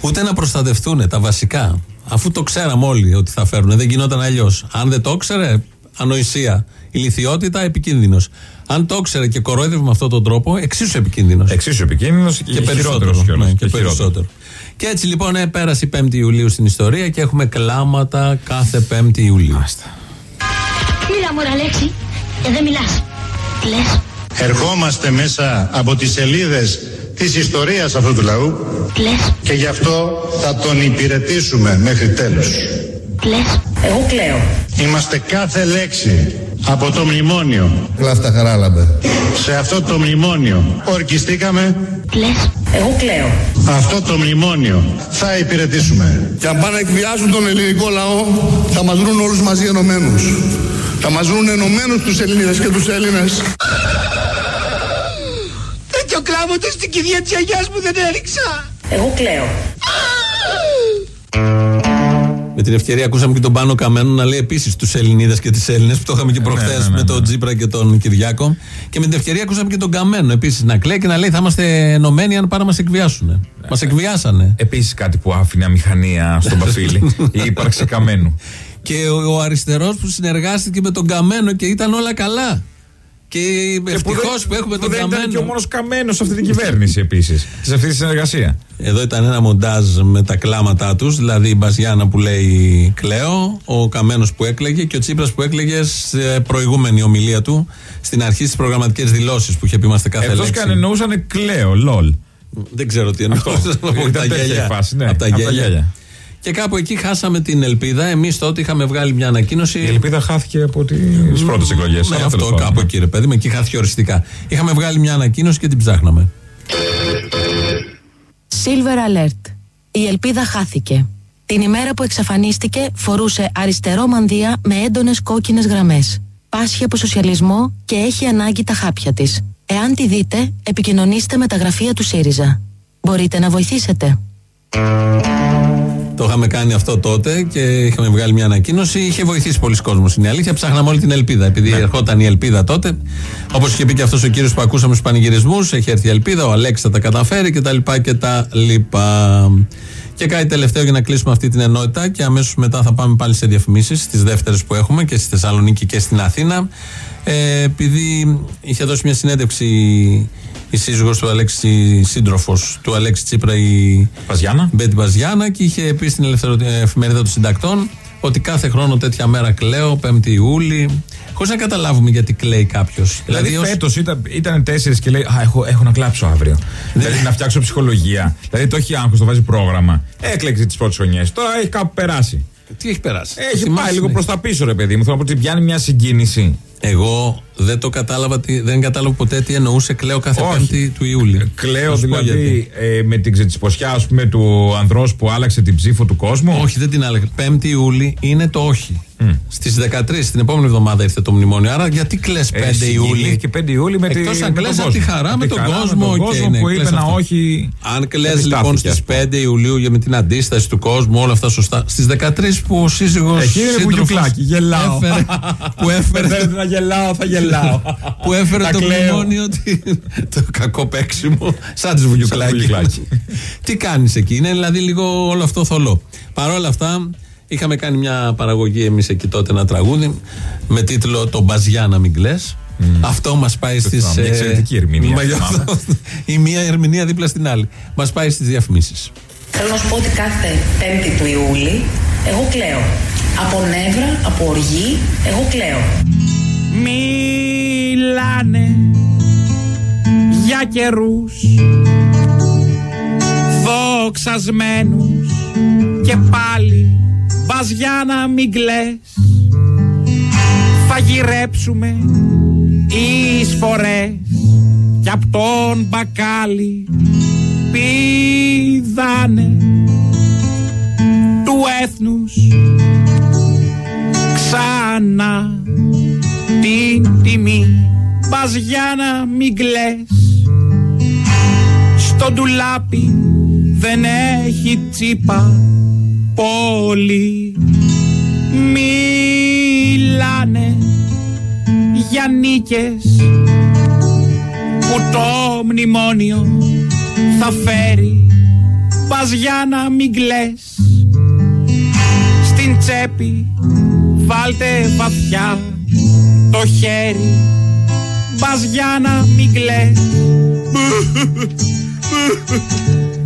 S3: Ούτε να προστατευτούν τα βασικά. Αφού το ξέραμε όλοι ότι θα φέρουν, δεν γινόταν αλλιώς. Αν δεν το ήξερε, ανοησία. Ηλικιότητα, επικίνδυνος. Αν το ήξερε και κορόιδευε με αυτόν τον τρόπο, εξίσου επικίνδυνος.
S4: Εξίσου επικίνδυνος και,
S3: Και περισσότερο.
S4: χειρότερος κιόλας,
S3: ναι,
S4: και
S3: και
S4: χειρότερος.
S3: περισσότερο. Και έτσι λοιπόν ε, πέρασε η 5η Ιουλίου στην ιστορία και έχουμε κλάματα κάθε 5η Ιουλίου.
S12: Μίλα μου, Αλέξη. Και δεν μιλάς. Τι λες;
S14: Ερχόμαστε μέσα από τις σελίδες της ιστορίας αυτού του λαού
S12: Τι λες;
S14: και γι' αυτό θα τον υπηρετήσουμε μέχρι τέλους.
S12: Τι λες; Εγώ κλαίω.
S14: Είμαστε κάθε λέξη από το μνημόνιο.
S11: Κλάφτα χαράλαμπε.
S14: Σε αυτό το μνημόνιο ορκιστήκαμε.
S12: Τι λες; Εγώ κλαίω.
S14: Αυτό το μνημόνιο θα υπηρετήσουμε.
S13: Και αν πάνε να εκβιάζουν τον ελληνικό λαό, θα μας βρουν όλους μαζί ενωμένους. Θα μας βρουν ενωμένους τους Ελληνίδες και τους Έλληνες.
S12: Τέτοιο κλάβο του στην κηδεία της αγιάς μου δεν έριξα. Εγώ κλαίω.
S3: Με την ευκαιρία ακούσαμε και τον Πάνο Καμένο να λέει επίσης τους Ελληνίδες και τις Έλληνες, που το είχαμε και προχθές
S4: ναι, ναι,
S3: με τον Τζίπρα και τον Κυριάκο. Και με την ευκαιρία ακούσαμε και τον Καμένο επίσης να κλαίει και να λέει θα είμαστε ενωμένοι αν πάρουν να μας εκβιάσουν. Μας εκβιάσανε.
S4: Επίσης κάτι που άφηνε αμηχανία στον Παφίλη. η ύπαρξη καμένου.
S3: Και ο, ο αριστερός που συνεργάστηκε με τον Καμένο και ήταν όλα καλά. Και ευτυχώς που, έχουμε
S4: που
S3: τον
S4: δεν
S3: Καμένο.
S4: ήταν και ο μόνος καμένος σε αυτή την κυβέρνηση επίσης. σε αυτή τη συνεργασία.
S3: Εδώ ήταν ένα μοντάζ με τα κλάματά τους, δηλαδή η Μπαζιάνα που λέει κλαίω, ο Καμένος που έκλαιγε και ο Τσίπρας που έκλαιγε σε προηγούμενη ομιλία του στην αρχή στις προγραμματικές δηλώσεις που είχε πει είμαστε κάθε
S4: Εκτός
S3: λέξη.
S4: και αν εννοούσαν κλαίω, λολ.
S3: Δεν ξέρω τι εννοούσαν. από
S4: Ήταν
S3: τα
S4: τέτοια
S3: γέλια.
S4: η φάση, ναι,
S3: Από τα
S4: από τα
S3: γέλια.
S4: γέλια.
S3: Και κάπου εκεί χάσαμε την ελπίδα. Εμείς τότε είχαμε βγάλει μια ανακοίνωση.
S4: Η ελπίδα χάθηκε από τι πρώτες εκλογές.
S3: Ναι, αυτό κάπου εκεί, ρε παιδί μου, εκεί χάθηκε οριστικά. Είχαμε βγάλει μια ανακοίνωση και την ψάχναμε.
S15: Silver Alert. Η ελπίδα χάθηκε. Την ημέρα που εξαφανίστηκε φορούσε αριστερό μανδύα με έντονες κόκκινες γραμμές. Πάσχει από σοσιαλισμό και έχει ανάγκη τα χάπια της. Εάν τη δείτε, επικοινωνήστε με τα γραφεία του ΣΥΡΙΖΑ. Μπορείτε να βοηθήσετε.
S3: Το είχαμε κάνει αυτό τότε και είχαμε βγάλει μια ανακοίνωση. Είχε βοηθήσει πολλοί κόσμος. Είναι η αλήθεια. Ψάχναμε όλη την ελπίδα. Επειδή ερχόταν η ελπίδα τότε. Όπως είχε πει και αυτός ο κύριος που ακούσαμε στους πανηγυρισμούς, έχει έρθει η ελπίδα. Ο Αλέξης θα τα καταφέρει κτλ. Και κάτι τελευταίο για να κλείσουμε αυτή την ενότητα και αμέσως μετά θα πάμε πάλι σε διαφημίσεις, τις δεύτερες που έχουμε και στη Θεσσαλονίκη και στην Αθήνα. Ε, επειδή είχε δώσει μια συνέντευξη η σύζυγος του Αλέξη, σύντροφος του Αλέξη Τσίπρα, η
S4: Παζιάνα.
S3: Μπέτη Παζιάνα, και είχε πει στην ελευθερο... εφημερίδα των συντακτών ότι κάθε χρόνο τέτοια μέρα κλαίω, 5η Ιούλη, χωρίς να καταλάβουμε γιατί κλαίει κάποιος.
S4: Δηλαδή,
S3: ως-
S4: φέτος ήταν, ήταν τέσσερις και λέει Α, έχω, έχω να κλάψω αύριο. δηλαδή να φτιάξω ψυχολογία. Δηλαδή το έχει άγχο, το βάζει πρόγραμμα. Έκλεξε τις πρώτες χρονιέ. Τώρα έχει κάπου περάσει.
S3: Τι έχει περάσει.
S4: Έχει
S3: Θυμάσαι,
S4: πάει λίγο
S3: ναι.
S4: προς τα πίσω, ρε παιδί μου. Θέλω να πω ότι πιάνει μια συγκίνηση.
S3: Εγώ δεν το κατάλαβα, τι- δεν κατάλαβα ποτέ τι εννοούσε κλαίω κάθε
S4: Όχι.
S3: Πέμπτη του Ιούλη.
S4: Κλαίω
S3: Θα σου πω γιατί.
S4: δηλαδή ε, με την ξετσιποσιά ας πούμε, του ανδρός που άλλαξε την ψήφο του κόσμου.
S3: Όχι, δεν την άλλαξε. 5η Ιούλη είναι το όχι. Στις 13, την επόμενη εβδομάδα ήρθε το μνημόνιο. Άρα γιατί κλε 5
S4: Ε,
S3: Ιούλη;
S4: συγκινήθηκε 5 Ιούλη με, τη,
S3: Εκτός αν
S4: με τον
S3: κλαις από
S4: κόσμο.
S3: τη χαρά
S4: Απ'
S3: με
S4: τη
S3: τον
S4: χαρά
S3: κόσμο,
S4: με τον
S3: οκ,
S4: κόσμο
S3: ναι,
S4: που
S3: κλαις
S4: είπε να
S3: αυτό.
S4: όχι.
S3: Αν κλε
S4: αντιστάθηκε
S3: λοιπόν στις
S4: αυτό.
S3: 5 Ιουλίου για με την αντίσταση του κόσμου, όλα αυτά σωστά. Στις 13 που ο σύζυγος.
S4: Εκεί είναι που γιουκλάκι, γελάω.
S3: Έφερε, που έφερε,
S4: Δεν να γελάω, θα γελάω.
S3: που έφερε
S4: Τα
S3: το
S4: κλαίω.
S3: μνημόνιο. ότι- το κακό παίξιμο. Σαν τη βουγιουκλάκι.
S4: βουγιουκλάκι.
S3: Τι κάνεις εκεί, είναι δηλαδή λίγο όλο αυτό θολό. Παρ' όλα αυτά, είχαμε κάνει μια παραγωγή εμείς εκεί τότε ένα τραγούδι με τίτλο Το Μπαζιά να μην κλαις. Αυτό μας πάει στις.
S4: θυμάμαι, μια εξαιρετική ερμηνεία, θυμάμαι.
S3: Η μία ερμηνεία δίπλα στην άλλη. Μας πάει στις διαφημίσεις.
S15: Θέλω να σου πω ότι κάθε 5η του Ιούλη εγώ κλαίω. Από νεύρα, από οργή, εγώ κλαίω.
S16: Μιλάνε για καιρούς δοξασμένους και πάλι βαζιά να μην κλαις. Θα γυρέψουμε εισφορές κι απ' τον μπακάλι πηδάνε του έθνους ξανά την τιμή Πας για να μην κλαις. Στο ντουλάπι δεν έχει τσίπα Πολύ. Μιλάνε για νίκες που το μνημόνιο θα φέρει. Πας για να μην κλαις. Στην τσέπη βάλτε βαθιά το χέρι πας για να μην κλαις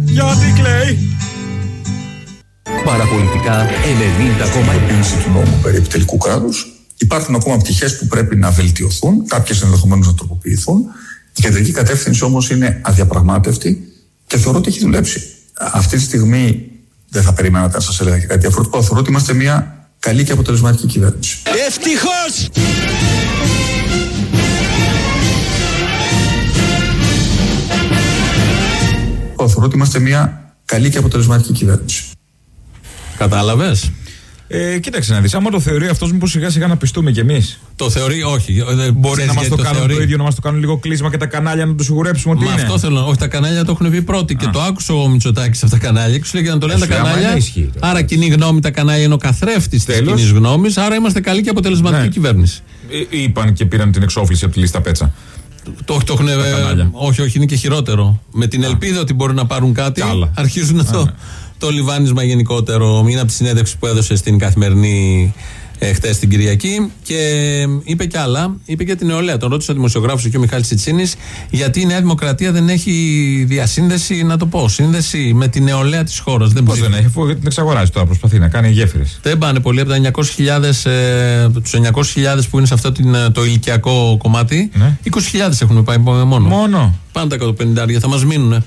S16: γιατί κλαίει;
S17: Παραπολιτικά 90,1.
S1: Ένωση του νόμου περί επιτελικού κράτους. Υπάρχουν ακόμα πτυχές που πρέπει να βελτιωθούν, κάποιες ενδεχομένως να τροποποιηθούν. Η κεντρική κατεύθυνση όμως είναι αδιαπραγμάτευτη και θεωρώ ότι έχει δουλέψει. Αυτή τη στιγμή δεν θα περίμενα να σας έλεγα και κάτι διαφορετικό. Θεωρώ ότι είμαστε μια καλή και αποτελεσματική κυβέρνηση.
S10: Ευτυχώς!
S1: Θεωρώ ότι είμαστε μια καλή και αποτελεσματική κυβέρνηση.
S3: Κατάλαβες;
S4: Ε, κοίταξε να δεις. Άμα το θεωρεί αυτός, μήπως σιγά σιγά να πιστούμε κι εμείς;
S3: Το θεωρεί, όχι. Ε,
S4: Μπορεί να μας το, κάνουν το ίδιο, να μας το κάνουν λίγο κλείσμα και τα κανάλια να το σιγουρέψουμε ότι
S3: Μα
S4: είναι.
S3: αυτό θέλω. Όχι, τα κανάλια το έχουν πει πρώτοι. Και το άκουσε ο Μητσοτάκης σε αυτά τα κανάλια. Και σου λέει να το λένε τα
S4: σου λέει, άμα
S3: κανάλια.
S4: είναι ισχύει,
S3: Άρα κοινή γνώμη τα κανάλια είναι ο καθρέφτης της
S4: Τέλος.
S3: κοινής γνώμης. Άρα είμαστε καλή και αποτελεσματική
S4: Ναι.
S3: κυβέρνηση.
S4: Ε, είπαν και πήραν την εξόφληση από τη λίστα πέτσα.
S3: Το, το έχουν, ε,
S4: κανάλια.
S3: όχι, όχι, είναι και χειρότερο. Με την ελπίδα ότι μπορεί να πάρουν κάτι,
S4: άλλα.
S3: αρχίζουν το, το λιβάνισμα γενικότερο. Είναι από τη συνέντευξη που έδωσε στην καθημερινή ε, χτε την Κυριακή. Και ε, είπε και άλλα. Είπε και την νεολαία. Τον ρώτησε ο δημοσιογράφος και ο Μιχάλης Τσιτσίνης, γιατί η Νέα Δημοκρατία δεν έχει διασύνδεση, να το πω, σύνδεση με τη νεολαία της χώρας. Δεν
S4: Πώς
S3: ψήφι-
S4: δεν έχει, αφού την εξαγοράζει τώρα, προσπαθεί να κάνει γέφυρες.
S3: δεν πάνε πολύ από τα 900.000, ε, τους 900.000 που είναι σε αυτό την, ε, το ηλικιακό κομμάτι. 20.000 έχουν πάει μόνο.
S4: Ναι. Μόνο.
S3: Πάνε τα 150 θα μας μείνουν.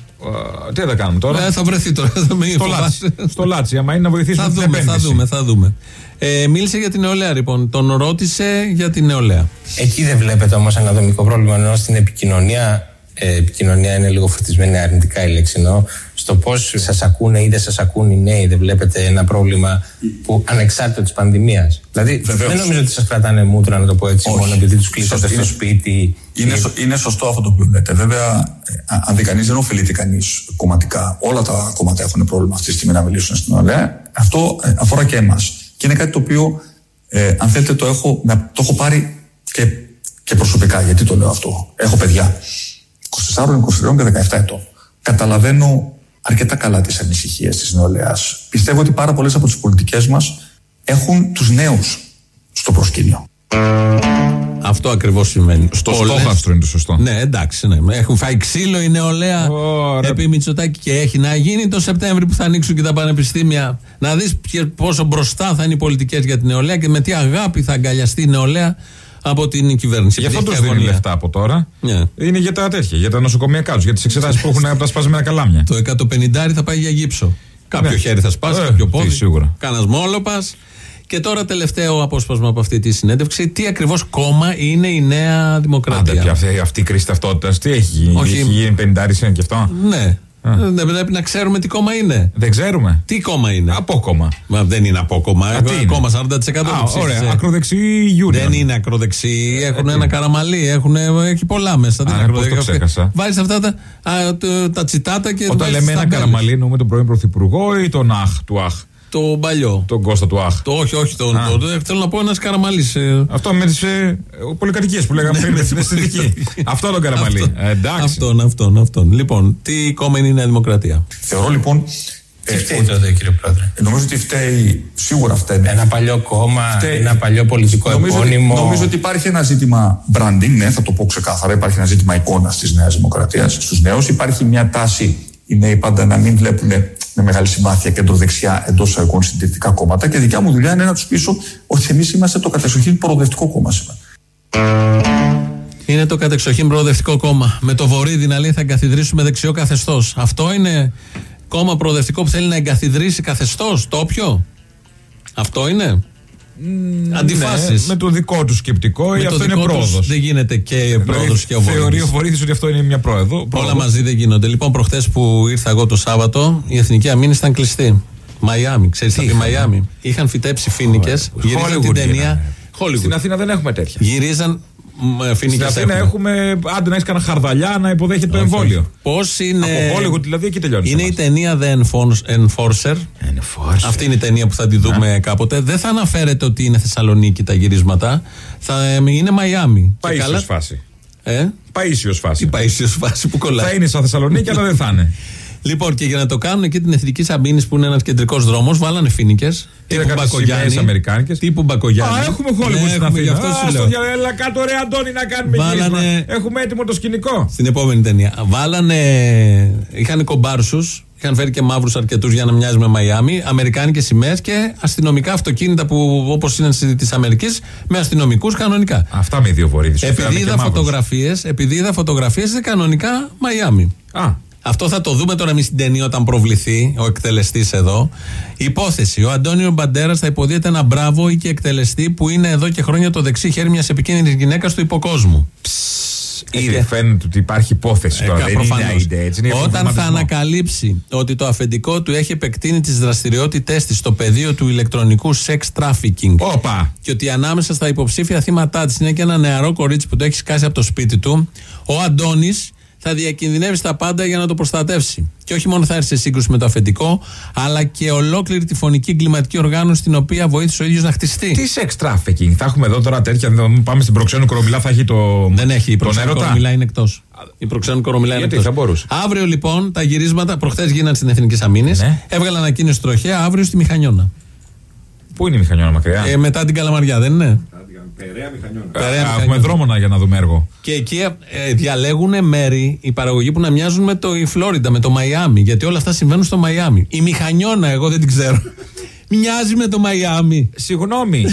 S4: Ε, τι θα κάνουμε τώρα;
S3: Ε, θα βρεθεί τώρα. Θα με
S4: στο,
S3: φοβάσαι.
S4: λάτσι, στο λάτσι, άμα είναι να βοηθήσουμε
S3: θα
S4: την
S3: δούμε, θα
S4: επένδυση.
S3: δούμε, θα δούμε. Ε, μίλησε για την νεολαία λοιπόν. Τον ρώτησε για την νεολαία.
S5: Εκεί δεν βλέπετε όμως ένα δομικό πρόβλημα ενώ στην επικοινωνία. Ε, επικοινωνία είναι λίγο φορτισμένη αρνητικά η λέξη εννοώ. Στο πώς σας ακούνε ή δεν σας ακούν οι νέοι, δεν βλέπετε ένα πρόβλημα που ανεξάρτητο της πανδημίας. Δηλαδή
S1: Βεβαίως.
S5: δεν νομίζω ότι σας κρατάνε μούτρα, να το πω έτσι,
S1: Όχι.
S5: μόνο επειδή τους κλείσατε
S1: Σωστό.
S5: στο σπίτι.
S1: Είναι,
S5: Και-
S1: σω- είναι σωστό αυτό το οποίο λέτε. Βέβαια, ε, α- αν δει κανείς, δεν ωφελείται κανείς κομματικά. Όλα τα κόμματα έχουν πρόβλημα αυτή τη στιγμή να μιλήσουν στην ωραία. Αυτό ε, αφορά και εμάς. Και είναι κάτι το οποίο, ε, αν θέλετε, το έχω, να- το έχω πάρει και, και προσωπικά. Γιατί το λέω αυτό. Έχω παιδιά 24, 23 και 17 ετών. Καταλαβαίνω αρκετά καλά τις ανησυχίες της νεολαίας. Πιστεύω ότι πάρα πολλές από τις πολιτικές μας έχουν τους νέους στο προσκήνιο.
S3: Αυτό ακριβώς σημαίνει.
S4: Στο
S3: Πολλές-
S4: στόχαστρο είναι το σωστό.
S3: Ναι, εντάξει. Ναι. Έχουν φάει ξύλο η νεολαία
S4: Ωραία.
S3: επί Μητσοτάκη και έχει να γίνει το Σεπτέμβρη που θα ανοίξουν και τα πανεπιστήμια. Να δεις πόσο μπροστά θα είναι οι πολιτικές για την νεολαία και με τι αγάπη θα αγκαλιαστεί η νεολαία από την κυβέρνηση.
S4: Γι' αυτό
S3: Επειδή
S4: τους
S3: έχει
S4: δίνει
S3: αγωνία.
S4: λεφτά από τώρα.
S3: Ναι.
S4: Είναι για τα τέτοια, για τα νοσοκομιακά του, για τις εξετάσεις που έχουν από τα σπασμένα καλάμια.
S3: Το 150 θα πάει για γύψο. Κάποιο
S4: Ναι.
S3: χέρι θα σπάσει,
S4: Ε,
S3: κάποιο
S4: τι,
S3: πόδι.
S4: σίγουρα.
S3: Κάνα μόλοπας. Και τώρα τελευταίο απόσπασμα από αυτή τη συνέντευξη. Τι ακριβώς κόμμα είναι η Νέα
S4: Άντε
S3: Δημοκρατία;
S4: πια αυτή, αυτή η κρίση ταυτότητας, τι έχει γίνει.
S3: Όχι.
S4: Έχει γίνει 50 είναι και αυτό;
S3: Ναι. Δεν πρέπει να ξέρουμε τι κόμμα είναι.
S4: Δεν ξέρουμε.
S3: Τι κόμμα είναι.
S4: Απόκομμα.
S3: Μα δεν είναι απόκομμα.
S4: Α, τι είναι;
S3: Κόμμα 40%
S4: Α,
S3: το ψήφισε.
S4: ωραία. Ακροδεξί Union.
S3: Δεν είναι ακροδεξί. Έχουν ένα καραμαλί. Έχουν, έχει πολλά μέσα. Δεν
S4: Α,
S3: είναι
S4: πώς το
S3: ακροδεξί.
S4: ξέχασα.
S3: Βάζεις αυτά τα, α, το- τα τσιτάτα και
S4: Όταν
S3: βάζεις
S4: λέμε ένα
S3: ταμπέλες.
S4: καραμαλί, εννοούμε τον πρώην Πρωθυπουργό ή τον Αχ του Αχ.
S3: Το παλιό.
S4: Τον Κώστα του Αχ.
S3: Το όχι, όχι. Το,
S4: Α.
S3: το, το- θέλω να πω ένας καραμαλί.
S4: Αυτό με τις ε, πολυκατοικίες που λέγαμε πριν με την αισθητική. Αυτό τον καραμαλί. Ε, εντάξει.
S3: Αυτόν, αυτόν, αυτόν. Λοιπόν, τι κόμμα είναι η Νέα Δημοκρατία;
S1: Θεωρώ λοιπόν.
S5: Τι φταίει τότε, κύριε Πρόεδρε;
S1: Νομίζω ότι φταίει, σίγουρα φταίει.
S5: Ένα παλιό κόμμα,
S1: Φταίει.
S5: ένα παλιό πολιτικό
S1: Νομίζω ότι,
S5: επώνυμο.
S1: νομίζω ότι υπάρχει ένα ζήτημα branding, ναι, θα το πω ξεκάθαρα. Υπάρχει ένα ζήτημα εικόνας της Νέας Δημοκρατίας στους νέους. Υπάρχει μια τάση οι νέοι πάντα να μην βλέπουν με μεγάλη συμπάθεια κεντροδεξιά εντός εισαγωγικών συντηρητικά κόμματα. Και δικιά μου δουλειά είναι να τους πείσω ότι εμείς είμαστε το κατεξοχήν προοδευτικό κόμμα σήμερα.
S3: Είναι το κατεξοχήν προοδευτικό κόμμα. Με το βορίδι να λέει θα εγκαθιδρύσουμε δεξιό καθεστώς. Αυτό είναι κόμμα προοδευτικό που θέλει να εγκαθιδρύσει καθεστώς. Το όποιο; Αυτό είναι. Αντιφάσει.
S4: Ναι, με το δικό του σκεπτικό ή αυτό είναι πρόοδος.
S3: Δεν γίνεται και πρόοδος και ο
S4: Θεωρεί
S3: Βορύδης.
S4: ο Βορύδης ότι αυτό είναι μια πρόοδος.
S3: Όλα
S4: πρόοδος.
S3: μαζί δεν γίνονται. Λοιπόν, προχθές που ήρθα εγώ το Σάββατο, η εθνική αμήνη ήταν κλειστή. Μαϊάμι, ξέρεις τι
S4: είχαν,
S3: Μαϊάμι. Είχαν φυτέψει φίνικε, γυρίζαν
S4: Hollywood
S3: την ταινία.
S4: γίνανε.
S3: Hollywood.
S4: Στην Αθήνα δεν έχουμε τέτοια.
S3: Γυρίζαν ε,
S4: Στην
S3: φοινικές
S4: Αθήνα έχουμε, άντε να έχεις κανένα χαρδαλιά να υποδέχεται το εμβόλιο.
S3: Πώς είναι.
S4: Από Hollywood δηλαδή εκεί τελειώνεις.
S3: Είναι η ταινία The Enforce- Enforcer. Αυτή είναι η ταινία που θα τη δούμε κάποτε. Δεν θα αναφέρεται ότι είναι Θεσσαλονίκη τα γυρίσματα. Θα, ε, είναι Μαϊάμι. Και
S4: Παίσιο
S3: καλά-
S4: φάση.
S3: Ε;
S4: Παίσιο φάση.
S3: Τι παίσιο φάση που κολλάει.
S4: Θα είναι σαν Θεσσαλονίκη, αλλά δεν θα είναι.
S3: Λοιπόν, και για να το κάνουν εκεί την Εθνική Σαμπίνης που είναι ένας κεντρικός δρόμος, βάλανε φοίνικε.
S4: Είδα κάτι σημαίες αμερικάνικες;
S3: Τύπου Μπακογιάννη.
S4: Α, έχουμε Hollywood
S3: Ναι,
S4: στην
S3: έχουμε, γι'
S4: Αθήνα.
S3: αυτό
S4: Α,
S3: σου
S4: στο
S3: λέω.
S4: δια- Έλα κάτω ρε Αντώνη να κάνουμε
S3: Βάλανε-
S4: γύρισμα. Έχουμε έτοιμο το σκηνικό.
S3: Στην επόμενη ταινία. Βάλανε. είχαν κομπάρσους. Είχαν φέρει και μαύρους αρκετούς για να μοιάζει με Μαϊάμι. Αμερικάνικες σημαίες και αστυνομικά αυτοκίνητα που όπως είναι της Αμερικής με αστυνομικούς κανονικά.
S4: Αυτά με δύο βορείδε.
S3: Επειδή είδα φωτογραφίες, επειδή είδα φωτογραφίες, είναι κανονικά Μαϊάμι.
S4: Α.
S3: Αυτό θα το δούμε τώρα εμείς στην ταινία όταν προβληθεί ο εκτελεστής εδώ. Υπόθεση. Ο Αντώνιο Μπαντέρας θα υποδίεται ένα μπράβο ή και εκτελεστή που είναι εδώ και χρόνια το δεξί χέρι μιας επικίνδυνης γυναίκας του υποκόσμου.
S4: Ήδη φαίνεται ότι υπάρχει υπόθεση τώρα.
S3: Ε,
S4: Δεν
S3: προφανώς.
S4: είναι ide, έτσι. Είναι
S3: Όταν θα
S4: προβληματισμό.
S3: ανακαλύψει ότι το αφεντικό του έχει επεκτείνει τι δραστηριότητέ τη στο πεδίο του ηλεκτρονικού sex trafficking.
S4: Όπα.
S3: Και ότι ανάμεσα στα υποψήφια θύματά τη είναι και ένα νεαρό κορίτσι που το έχει σκάσει από το σπίτι του, ο Αντώνη θα διακινδυνεύσει τα πάντα για να το προστατεύσει. Και όχι μόνο θα έρθει σε σύγκρουση με το αφεντικό, αλλά και ολόκληρη τη φωνική εγκληματική οργάνωση την οποία βοήθησε ο ίδιος να χτιστεί.
S4: Τι sex trafficking. Θα έχουμε εδώ τώρα τέτοια. δεν- Πάμε στην προξένου κορομιλά, θα έχει το.
S3: Δεν έχει. Η
S4: τον
S3: προξένου
S4: έρωτα;
S3: κορομιλά είναι εκτός. Η προξένου κορομιλά είναι
S4: Γιατί,
S3: εκτός.
S4: θα μπορούσε.
S3: Αύριο λοιπόν τα γυρίσματα, προχθές γίνανε στην Εθνική Αμήνη.
S4: Ναι.
S3: Έβγαλαν ανακοίνωση τροχέα αύριο στη Μηχανιώνα.
S4: Πού είναι η μηχανιώνα μακριά;
S3: Ε, μετά την Καλαμαριά, δεν είναι;
S6: Περαία μηχανιών.
S4: Α,
S3: Περαία
S4: Έχουμε
S3: Μηχανιώνα.
S4: δρόμο να- για να δούμε έργο.
S3: Και εκεί ε, διαλέγουν μέρη η παραγωγή που να μοιάζουν με το η Φλόριντα, με το Μαϊάμι. Γιατί όλα αυτά συμβαίνουν στο Μαϊάμι. Η Μηχανιώνα, εγώ δεν την ξέρω. Μοιάζει με το Μαϊάμι.
S4: Συγγνώμη.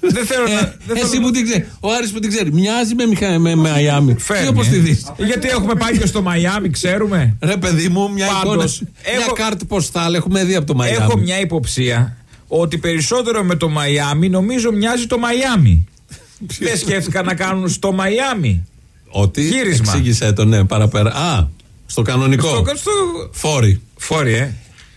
S4: δεν θέλω
S3: Ε,
S4: να. δεν
S3: εσύ
S4: θέλω-
S3: που την ξέρει. Ο Άρης που την ξέρει. Μοιάζει με, Μιχα... με Μαϊάμι.
S4: Φέρνει,
S3: Τι όπως
S4: ε.
S3: τη δεις.
S4: Γιατί έχουμε πάει και στο Μαϊάμι, ξέρουμε.
S3: Ρε παιδί μου, μια
S4: Πάντως,
S3: εικόνα.
S4: έχω-
S3: Μια κάρτη ποστάλ έχουμε δει από το Μαϊάμι.
S4: Έχω μια υποψία ότι περισσότερο με το Μαϊάμι νομίζω μοιάζει το Μαϊάμι. Δεν σκέφτηκα να κάνουν στο Μαϊάμι.
S3: Ότι.
S4: Γύρισμα.
S3: Εξήγησέ το, ναι, παραπέρα. Α, στο κανονικό.
S4: Στο, στο...
S3: Φόρη.
S4: Φόρη, ε.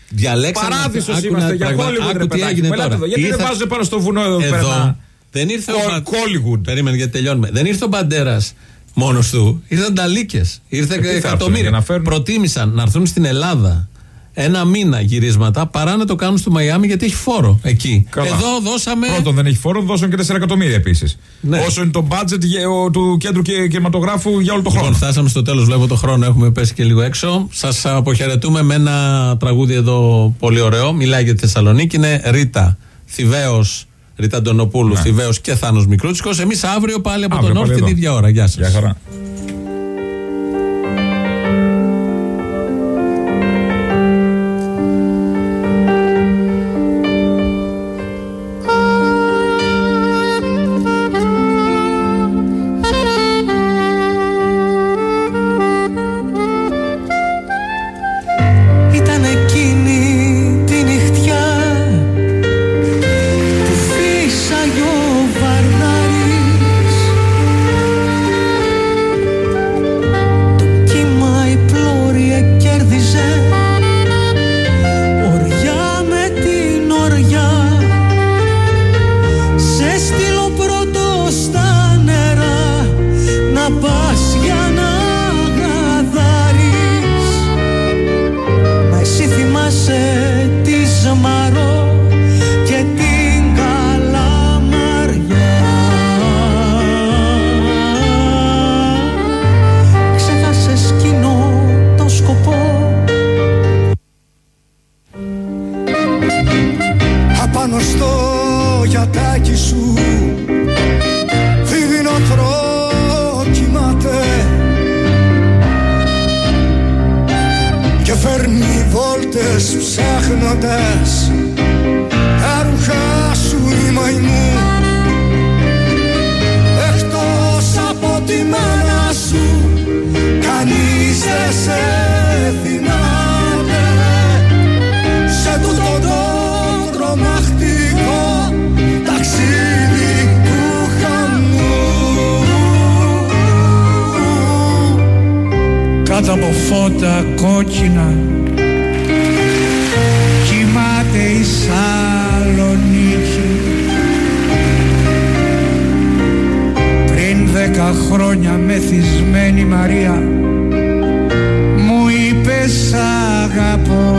S3: Διαλέξαμε.
S4: Παράδεισος
S3: άκου
S4: είμαστε
S3: να-
S4: για
S3: πραγμα-
S4: Hollywood.
S3: άκου
S4: ρε
S3: τι
S4: παιδάκι
S3: έγινε
S4: μου, ελάτε
S3: τώρα.
S4: εδώ. Γιατί δεν
S3: Ήρθε-
S4: βάζετε πάνω στο βουνό εδώ
S3: Εδώ
S4: πέρα.
S3: δεν ήρθε ο
S4: Κο-
S3: Μπα-
S4: Hollywood.
S3: Περίμενε γιατί τελειώνουμε. Δεν ήρθε ο Μπαντέρας μόνος του. Ήρθαν ταλίκε. Ήρθε
S4: Ε, τι θα έρθουν,
S3: εκατομμύρια.
S4: για να φέρουν-
S3: Προτίμησαν να έρθουν στην Ελλάδα ένα μήνα γυρίσματα παρά να το κάνουν στο Μαϊάμι γιατί έχει φόρο εκεί.
S4: Καλά.
S3: Εδώ δώσαμε.
S4: Πρώτον δεν έχει φόρο, δώσαν και 4 εκατομμύρια επίσης.
S3: Ναι.
S4: Όσο είναι το budget για- ο- του κέντρου και κινηματογράφου για όλο το
S3: Λοιπόν,
S4: χρόνο.
S3: φτάσαμε στο τέλος. Βλέπω το χρόνο. Έχουμε πέσει και λίγο έξω. Σας αποχαιρετούμε με ένα τραγούδι εδώ πολύ ωραίο. Μιλάει για τη Θεσσαλονίκη. Είναι Ρίτα Θηβαίος, Ρίτα Αντωνοπούλου,
S4: Ναι.
S3: Θηβαίος και Θάνος Μικρούτσικος. Εμείς αύριο πάλι από
S4: Αύριο
S3: τον Νόρθ
S4: πάλι
S3: την
S4: εδώ.
S3: ίδια ώρα. Γεια
S17: σας.
S18: Απάνω στο γιατάκι σου. Δίδυνο κοιμάται Και φέρνει βόλτες ψάχνοντας. Τα ρούχα σου η μαϊμού Εκτός από τη μάνα σου Κανείς δεν σε
S16: κάτω από φώτα κόκκινα. Κοιμάται η Σαλονίκη. Πριν δέκα τα χρόνια μεθυσμένη Μαρία μου είπες αγαπώ